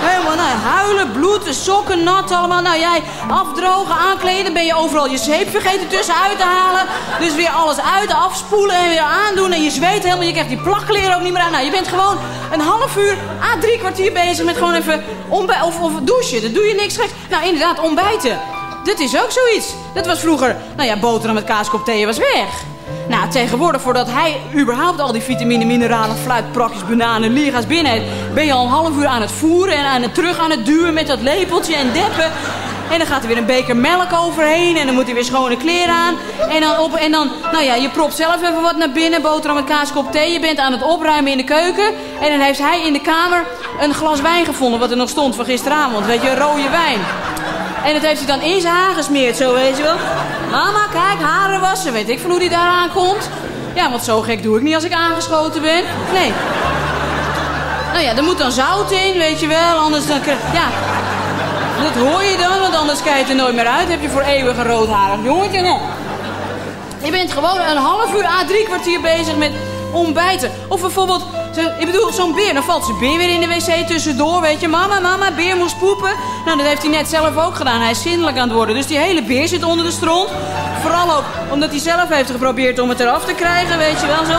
helemaal nou, huilen, bloed, sokken nat allemaal. Nou, jij afdrogen, aankleden. Ben je overal je zeep vergeten tussenuit te halen. Dus weer alles uit, afspoelen en weer aandoen. En je zweet helemaal. Je krijgt die plakkleren ook niet meer aan. Nou, je bent gewoon een half uur ah, drie kwartier bezig met gewoon even ontbijten of, of douchen. Dan doe je niks geks. Nou, inderdaad, ontbijten. Dat is ook zoiets. Dat was vroeger, nou ja, boterham met kaaskop thee was weg. Nou, tegenwoordig, voordat hij überhaupt al die vitamine, mineralen, fluitprakjes, bananen, liga's binnen heeft... ben je al een half uur aan het voeren en aan het terug aan het duwen met dat lepeltje en deppen. En dan gaat er weer een beker melk overheen. En dan moet hij weer schone kleren aan. En dan, op, en dan nou ja, je propt zelf even wat naar binnen. Boterham met kaaskop thee. Je bent aan het opruimen in de keuken. En dan heeft hij in de kamer een glas wijn gevonden. Wat er nog stond van gisteravond. Weet je, rode wijn. En dat heeft hij dan in zijn haar gesmeerd, zo weet je wel. Mama, kijk, haren wassen. Weet ik van hoe die daar aankomt. Ja, want zo gek doe ik niet als ik aangeschoten ben. Nee. Nou ja, er moet dan zout in, weet je wel. Anders dan... Ja, dat hoor je dan, want anders kijk je er nooit meer uit. Heb je voor eeuwig een roodharig jongetje. Nou, je bent gewoon een half uur à drie kwartier bezig met ontbijten. Of bijvoorbeeld, ik bedoel, zo'n beer. Dan valt zijn beer weer in de wc tussendoor, weet je. Mama, mama, beer moest poepen. Nou, dat heeft hij net zelf ook gedaan. Hij is zindelijk aan het worden. Dus die hele beer zit onder de stront. Vooral ook omdat hij zelf heeft geprobeerd om het eraf te krijgen, weet je wel zo.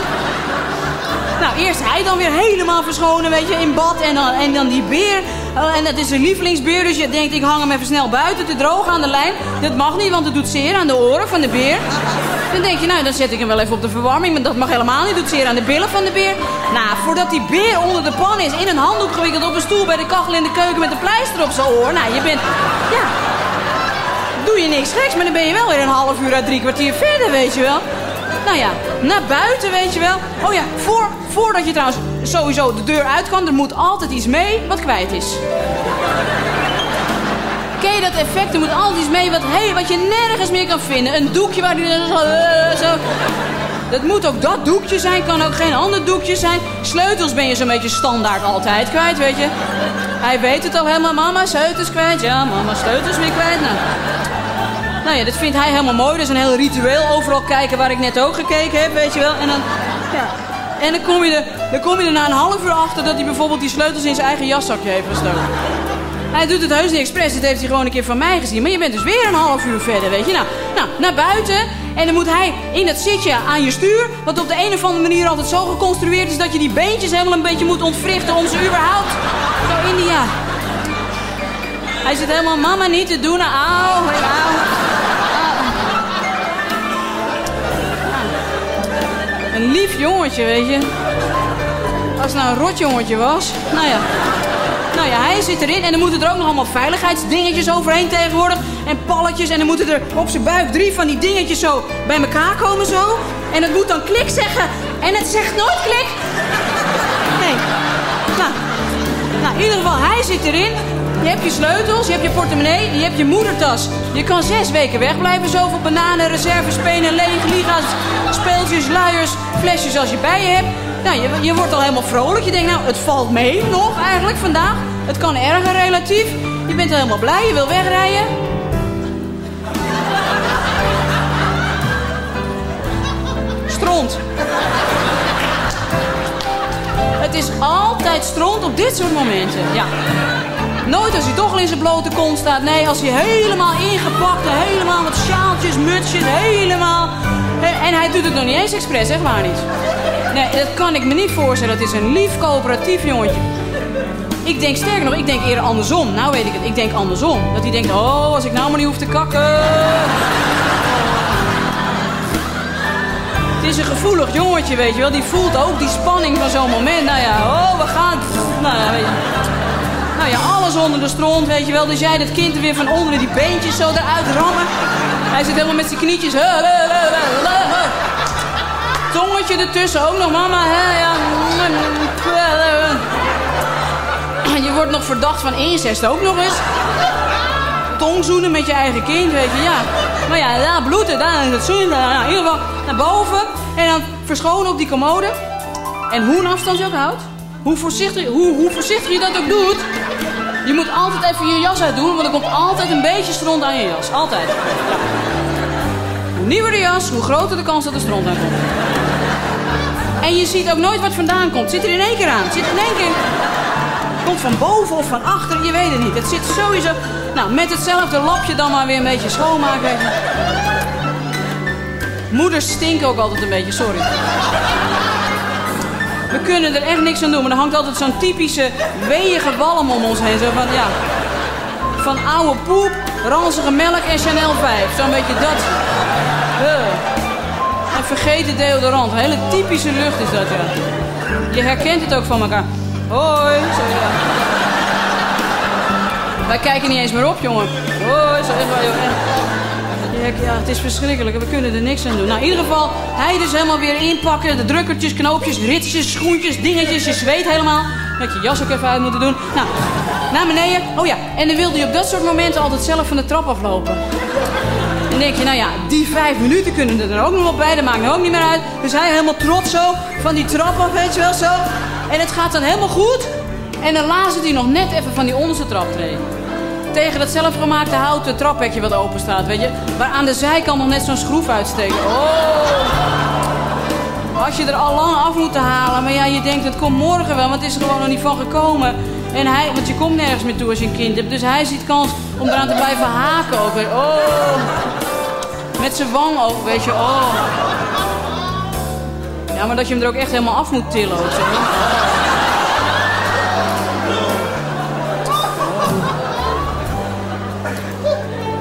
Nou, eerst hij dan weer helemaal verschonen, weet je, in bad. En dan, en dan die beer. Oh, en dat is een lievelingsbeer, dus je denkt, ik hang hem even snel buiten te drogen aan de lijn. Dat mag niet, want het doet zeer aan de oren van de beer. Dan denk je, nou, dan zet ik hem wel even op de verwarming. Maar dat mag helemaal niet, doet zeer aan de billen van de beer. Nou, voordat die beer onder de pan is, in een handdoek gewikkeld op een stoel bij de kachel in de keuken met een pleister op zijn oor. Nou, je bent, ja, doe je niks geks, maar dan ben je wel weer een half uur à drie kwartier verder, weet je wel. Nou ja, naar buiten, weet je wel. Oh ja, voor, voordat je trouwens sowieso de deur uit kan, er moet altijd iets mee wat kwijt is. Je dat effect? Er moet altijd iets mee wat, hey, wat je nergens meer kan vinden. Een doekje waar je zo, zo... Dat moet ook dat doekje zijn, kan ook geen ander doekje zijn. Sleutels ben je zo'n beetje standaard altijd kwijt, weet je. Hij weet het al helemaal, mama, sleutels kwijt. Ja, mama, sleutels weer kwijt. Nou, nou ja, dat vindt hij helemaal mooi. Dat is een heel ritueel. Overal kijken waar ik net ook gekeken heb, weet je wel. En dan, ja. En dan kom, je er, dan kom je er na een half uur achter dat hij bijvoorbeeld die sleutels in zijn eigen jaszakje heeft gestoken. Hij doet het heus niet expres, dat heeft hij gewoon een keer van mij gezien. Maar je bent dus weer een half uur verder, weet je. Nou, nou naar buiten. En dan moet hij in dat zitje aan je stuur... wat op de een of andere manier altijd zo geconstrueerd is... dat je die beentjes helemaal een beetje moet ontwrichten... om ze überhaupt zo in die... Ja. Hij zit helemaal mama niet te doen. Auw, auw. Een lief jongetje, weet je. Als het nou een rotjongetje was. Nou ja. Nou ja, hij zit erin en dan moeten er ook nog allemaal veiligheidsdingetjes overheen tegenwoordig. En palletjes en dan moeten er op zijn buik drie van die dingetjes zo bij elkaar komen zo. En het moet dan klik zeggen. En het zegt nooit klik. Nee. Nou, nou, in ieder geval, hij zit erin. Je hebt je sleutels, je hebt je portemonnee, je hebt je moedertas. Je kan zes weken wegblijven. Zoveel bananen, reserves, penen, leeg, liga's, speeltjes, luiers, flesjes als je bij je hebt. Nou, je, je wordt al helemaal vrolijk. Je denkt, nou, het valt mee nog eigenlijk vandaag. Het kan erger relatief. Je bent al helemaal blij, je wil wegrijden. Stront. Het is altijd stront op dit soort momenten, ja. Nooit als hij toch al in zijn blote kont staat. Nee, als hij helemaal ingepakt, helemaal met sjaaltjes, mutsjes, helemaal... En hij doet het nog niet eens expres, zeg maar niet. Nee, dat kan ik me niet voorstellen. Het is een lief coöperatief jongetje. Ik denk sterker nog, ik denk eerder andersom. Nou weet ik het, ik denk andersom. Dat hij denkt, oh, als ik nou maar niet hoef te kakken. Het is een gevoelig jongetje, weet je wel. Die voelt ook die spanning van zo'n moment. Nou ja, oh, we gaan... Nou ja, weet je. Nou ja, alles onder de stront, weet je wel. Dus jij dat kind er weer van onder die beentjes zo eruit rammen. Hij zit helemaal met zijn knietjes. Tongetje ertussen ook nog, mama. Hè? Ja. Je wordt nog verdacht van incest ook nog eens. Tongzoenen met je eigen kind, weet je, ja. Maar ja, daar bloeden, daar het. Nou, in ieder geval naar boven. En dan verschonen op die commode. En hoe een afstand je ook houdt. Hoe voorzichtig, hoe, hoe voorzichtig je dat ook doet. Je moet altijd even je jas uitdoen, want er komt altijd een beetje stront aan je jas. Altijd. Hoe nieuwer de jas, hoe groter de kans dat er stront aan komt. En je ziet ook nooit wat vandaan komt. Zit er in één keer aan. Zit er in één keer... Van boven of van achter, je weet het niet. Het zit sowieso... Nou, met hetzelfde lapje dan maar weer een beetje schoonmaken. Moeders stinken ook altijd een beetje, sorry. We kunnen er echt niks aan doen, maar er hangt altijd zo'n typische weeige walm om ons heen. Zo van, ja, van oude poep, ranzige melk en Chanel 5. Zo'n beetje dat. Uh. En vergeten deodorant. Hele typische lucht is dat, ja. Je herkent het ook van elkaar. Hoi, zo ja. Wij kijken niet eens meer op, jongen. Hoi, zo echt wel, joh. Ja, het is verschrikkelijk. We kunnen er niks aan doen. Nou, in ieder geval, hij dus helemaal weer inpakken. De drukkertjes, knoopjes, ritsjes, schoentjes, dingetjes. Je zweet helemaal. Dat je jas ook even uit moeten doen. Nou, naar beneden. Oh ja, en dan wilde je op dat soort momenten altijd zelf van de trap aflopen. Dan denk je, nou ja, die vijf minuten kunnen er ook nog wel bij. Dat maakt er ook niet meer uit. Dus hij helemaal trots zo van die trap af, weet je wel, zo. En het gaat dan helemaal goed. En dan lazert hij nog net even van die onderste traptree. Tegen dat zelfgemaakte houten traphekje wat open staat, weet je. Waar aan de zijkant nog net zo'n schroef uitsteekt. Oh! Als je er al lang af moet halen. Maar ja, je denkt het komt morgen wel, want het is er gewoon nog niet van gekomen. En hij, want je komt nergens meer toe als je een kind hebt. Dus hij ziet kans om eraan te blijven haken ook. Oh! Met zijn wang ook, weet je. Oh! Ja, maar dat je hem er ook echt helemaal af moet tillen ook.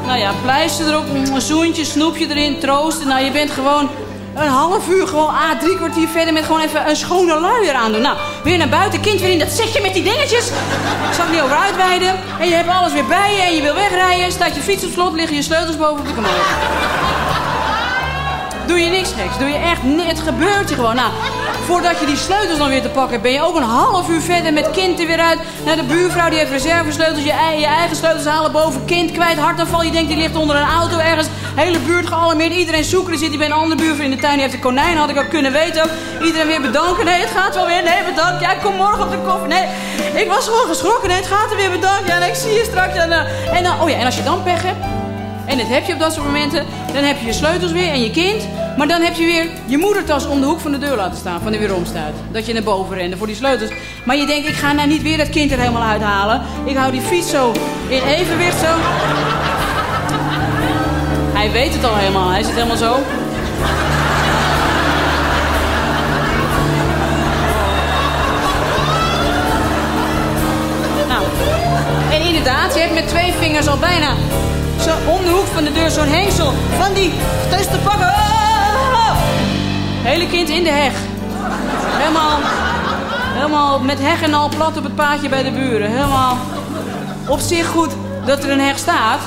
Nou ja, pleister erop, een zoentje, snoepje erin, troosten. Nou, je bent gewoon een half uur, gewoon ah, drie kwartier verder met gewoon even een schone luier aan doen. Nou, weer naar buiten, kind weer in dat zetje met die dingetjes. Ik zal niet over uitweiden. En je hebt alles weer bij je en je wil wegrijden. Staat je fiets op slot, liggen je sleutels boven op de commode. Doe je niks geks. Doe je echt Het gebeurt je gewoon. Nou, voordat je die sleutels dan weer te pakken hebt... ben je ook een half uur verder met kind er weer uit. Naar de buurvrouw, die heeft reservesleutels. Je, je eigen sleutels halen boven. Kind kwijt, hartaanval. Je denkt, die ligt onder een auto ergens. Hele buurt gealarmeerd. Iedereen zoeken. Er zit bij een andere buurvrouw in de tuin. Die heeft een konijn. Had ik ook kunnen weten ook. Iedereen weer bedanken. Nee, het gaat wel weer. Nee, bedankt. Ja, kom morgen op de koffie. Nee, ik was gewoon geschrokken. Nee, het gaat er weer. Bedankt. Ja, nee, ik zie je straks. En, eh, en, dan, oh ja, en als je dan pech hebt... En dat heb je op dat soort momenten. Dan heb je je sleutels weer en je kind. Maar dan heb je weer je moedertas om de hoek van de deur laten staan. Van de weer omstuit. Dat je naar boven rende voor die sleutels. Maar je denkt, ik ga nou niet weer dat kind er helemaal uithalen. Ik hou die fiets zo in evenwicht zo. Hij weet het al helemaal. Hij zit helemaal zo. Nou, en inderdaad, je hebt met twee vingers al bijna zo om de hoek van de deur zo'n hengsel van die thuis te pakken. Hele kind in de heg. Helemaal, helemaal met heg en al plat op het paadje bij de buren. Helemaal op zich goed dat er een heg staat.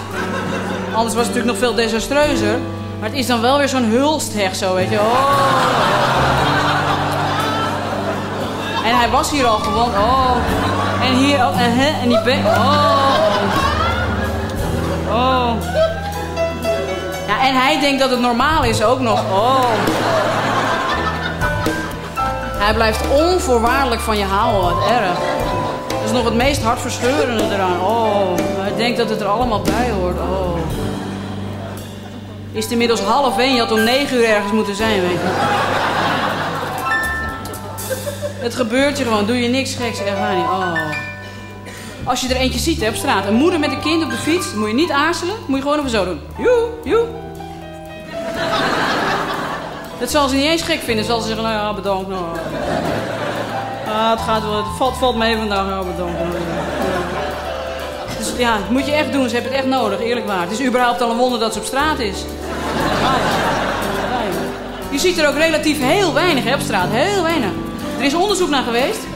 Anders was het natuurlijk nog veel desastreuzer. Maar het is dan wel weer zo'n hulstheg zo, weet je. Oh. En hij was hier al gewoon. Oh. En hier ook. En, hè, en die bek. Oh. Oh. Ja, en hij denkt dat het normaal is ook nog. Oh. Hij blijft onvoorwaardelijk van je houden. Wat erg. Dat is nog het meest hartverscheurende eraan. Oh. Hij denkt dat het er allemaal bij hoort. Oh. Is het inmiddels half één? Je had om negen uur ergens moeten zijn, weet je. Het gebeurt je gewoon. Doe je niks geks. Echt waar niet. Oh. Als je er eentje ziet hè, op straat, een moeder met een kind op de fiets, moet je niet aarzelen, moet je gewoon even zo doen. Joe, joe. Dat zal ze niet eens gek vinden. Zal ze zeggen, nou ja, bedankt. Nou. Ah, het gaat wel, het valt, valt mee vandaag. Ja, bedankt. Dus ja, dat moet je echt doen. Ze hebben het echt nodig, eerlijk waar. Het is überhaupt al een wonder dat ze op straat is. Je ziet er ook relatief heel weinig hè, op straat. Heel weinig. Er is onderzoek naar geweest.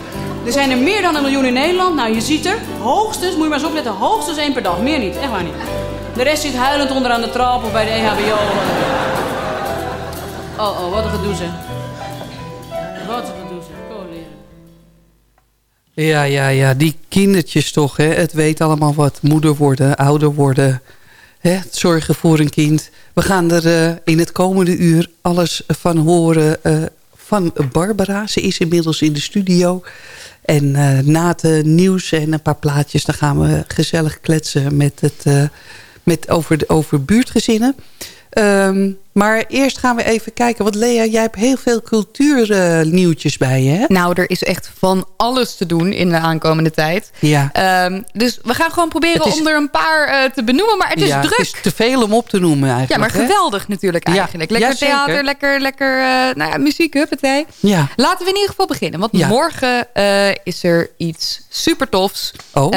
Er zijn er meer dan een miljoen in Nederland. Nou, je ziet er hoogstens, moet je maar eens opletten, hoogstens één per dag. Meer niet, echt waar niet. De rest zit huilend onder aan de trap of bij de EHBO. Oh, oh, wat een gedoe zeg. Wat een gedoe zeg. Ja, ja, ja, die kindertjes toch, hè. Het weet allemaal wat. Moeder worden, ouder worden. Hè? Zorgen voor een kind. We gaan er eh, in het komende uur alles van horen eh, van Barbara. Ze is inmiddels in de studio. En eh, na het eh, nieuws en een paar plaatjes... dan gaan we gezellig kletsen met het, eh, met over, de- over buurtgezinnen. Ehm, maar eerst gaan we even kijken. Want Lea, jij hebt heel veel cultuurnieuwtjes bij je, hè? Nou, er is echt van alles te doen in de aankomende tijd. Ja. Ehm, dus we gaan gewoon proberen is- om er een paar eh, te benoemen. Maar het is ja, druk. Het is te veel om op te noemen eigenlijk. ja, maar hè? geweldig natuurlijk Ja, eigenlijk. Lekker zeker. theater, lekker, lekker eh, nou ja, muziek, huppatee. Ja. Laten we in ieder geval beginnen. Want morgen eh, is er iets super tofs. Oh.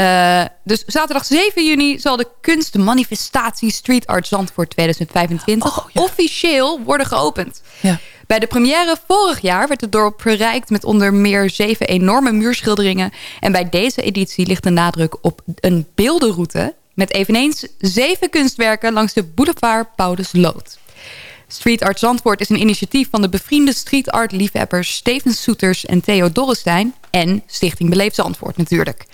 Dus zaterdag 7 juni zal de kunstmanifestatie Street Art Zandvoort 2025 officieel worden geopend. Ja. Bij de première vorig jaar werd het dorp verrijkt met onder meer zeven enorme muurschilderingen. En bij deze editie ligt de nadruk op een beeldenroute met eveneens zeven kunstwerken langs de boulevard Paulus Lood. Street Art Zandvoort is een initiatief van de bevriende street art liefhebbers Steven Soeters en Theo Dorrestein en Stichting Beleef Zandvoort natuurlijk.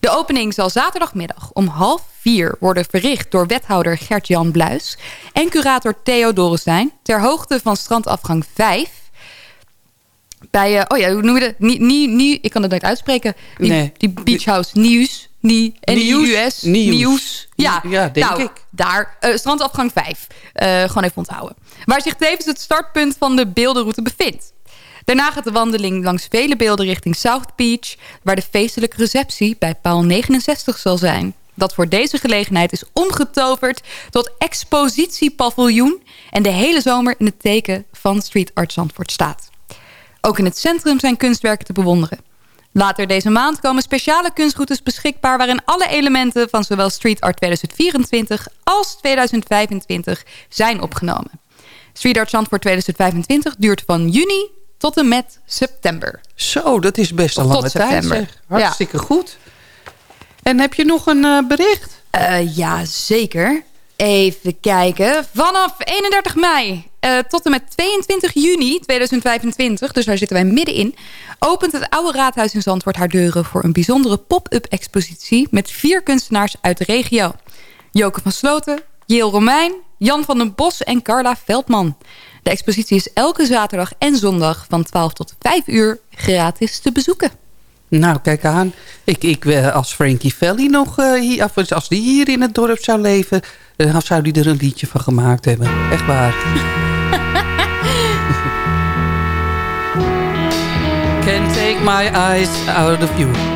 De opening zal zaterdagmiddag om half vier worden verricht door wethouder Gert-Jan Bluis en curator Theo Dorrestein ter hoogte van strandafgang 5. Bij, eh, oh ja, hoe noem je dat? Nie, nie, nie, ik kan het nooit uitspreken. Die, Nee. die Beach House Nieuws. Nie, N-I-U-S. Nieuws. Nieuws. Ja, Ja, denk nou, ik. daar, eh, strandafgang 5. Eh, gewoon even onthouden. Waar zich tevens het startpunt van de beeldenroute bevindt. Daarna gaat de wandeling langs vele beelden richting South Beach... waar de feestelijke receptie bij paal 69 zal zijn. Dat voor deze gelegenheid is omgetoverd tot expositiepaviljoen... en de hele zomer in het teken van Street Art Zandvoort staat. Ook in het centrum zijn kunstwerken te bewonderen. Later deze maand komen speciale kunstroutes beschikbaar... waarin alle elementen van zowel Street Art 2024 als 2025 zijn opgenomen. Street Art Zandvoort 2025 duurt van juni tot en met september. Zo, dat is best een Tot lange tijd. zeg. Hartstikke goed. En heb je nog een eh, bericht? Eh, ja, zeker. Even kijken. Vanaf 31 mei eh, tot en met 22 juni 2025, dus daar zitten wij middenin... opent het Oude Raadhuis in Zandvoort haar deuren... voor een bijzondere pop-up expositie met vier kunstenaars uit de regio. Joke van Sloten, Jeel Romein, Jan van den Bos en Carla Veldman. De expositie is elke zaterdag en zondag van 12 tot 5 uur gratis te bezoeken. Nou, kijk aan. Ik, ik, eh, als Frankie Valli nog eh, hier, of als die hier in het dorp zou leven... dan zou die er een liedje van gemaakt hebben. Echt waar. Can't take my eyes out of you.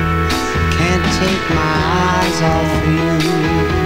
Can't take my eyes off you.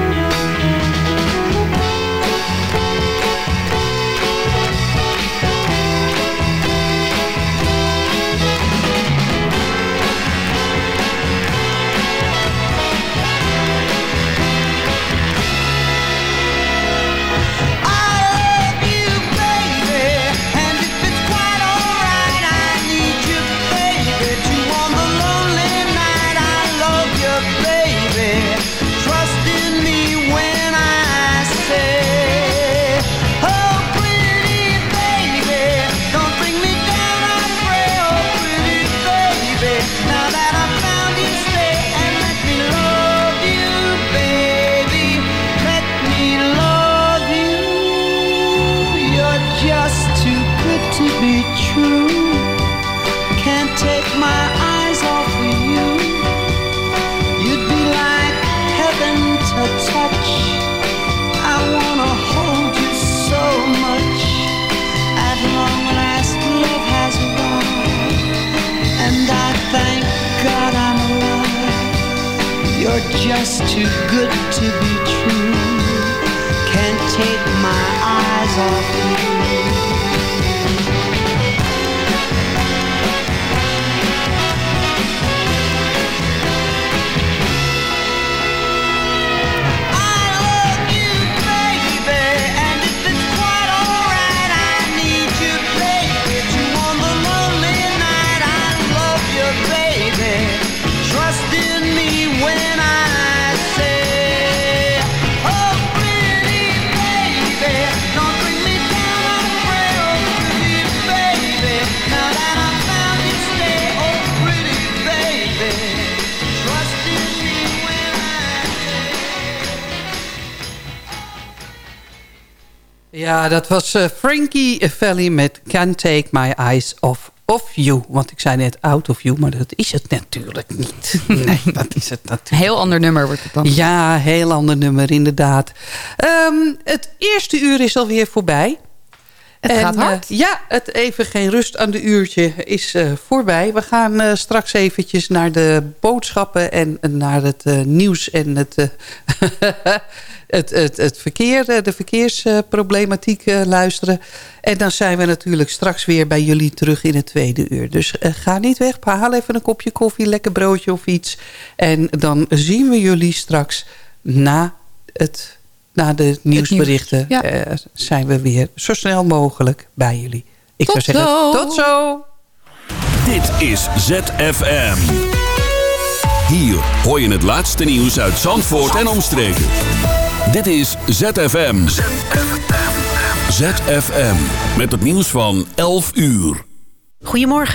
You're just too good to be true. Ja, dat was eh, Frankie Valli met Can't Take My Eyes Off of You. Want ik zei net out of you, maar dat is het natuurlijk niet. nee, dat is het natuurlijk Heel ander nummer wordt het dan. Ja, heel ander nummer inderdaad. Ehm, het eerste uur is alweer voorbij. Het En, gaat hard. eh, ja, het even geen rust aan de uurtje is eh, voorbij. We gaan eh, straks eventjes naar de boodschappen en naar het nieuws en het, het, het, het verkeer, de verkeersproblematiek luisteren. En dan zijn we natuurlijk straks weer bij jullie terug in het tweede uur. Dus ga niet weg, haal even een kopje koffie, lekker broodje of iets. En dan zien we jullie straks na het na de nieuwsberichten ja. eh, zijn we weer zo snel mogelijk bij jullie. Ik Tot zou zeggen, zo. tot zo! Dit is ZFM. Hier hoor je het laatste nieuws uit Zandvoort en omstreken. Dit is ZFM. ZFM. Met het nieuws van 11 uur. Goedemorgen.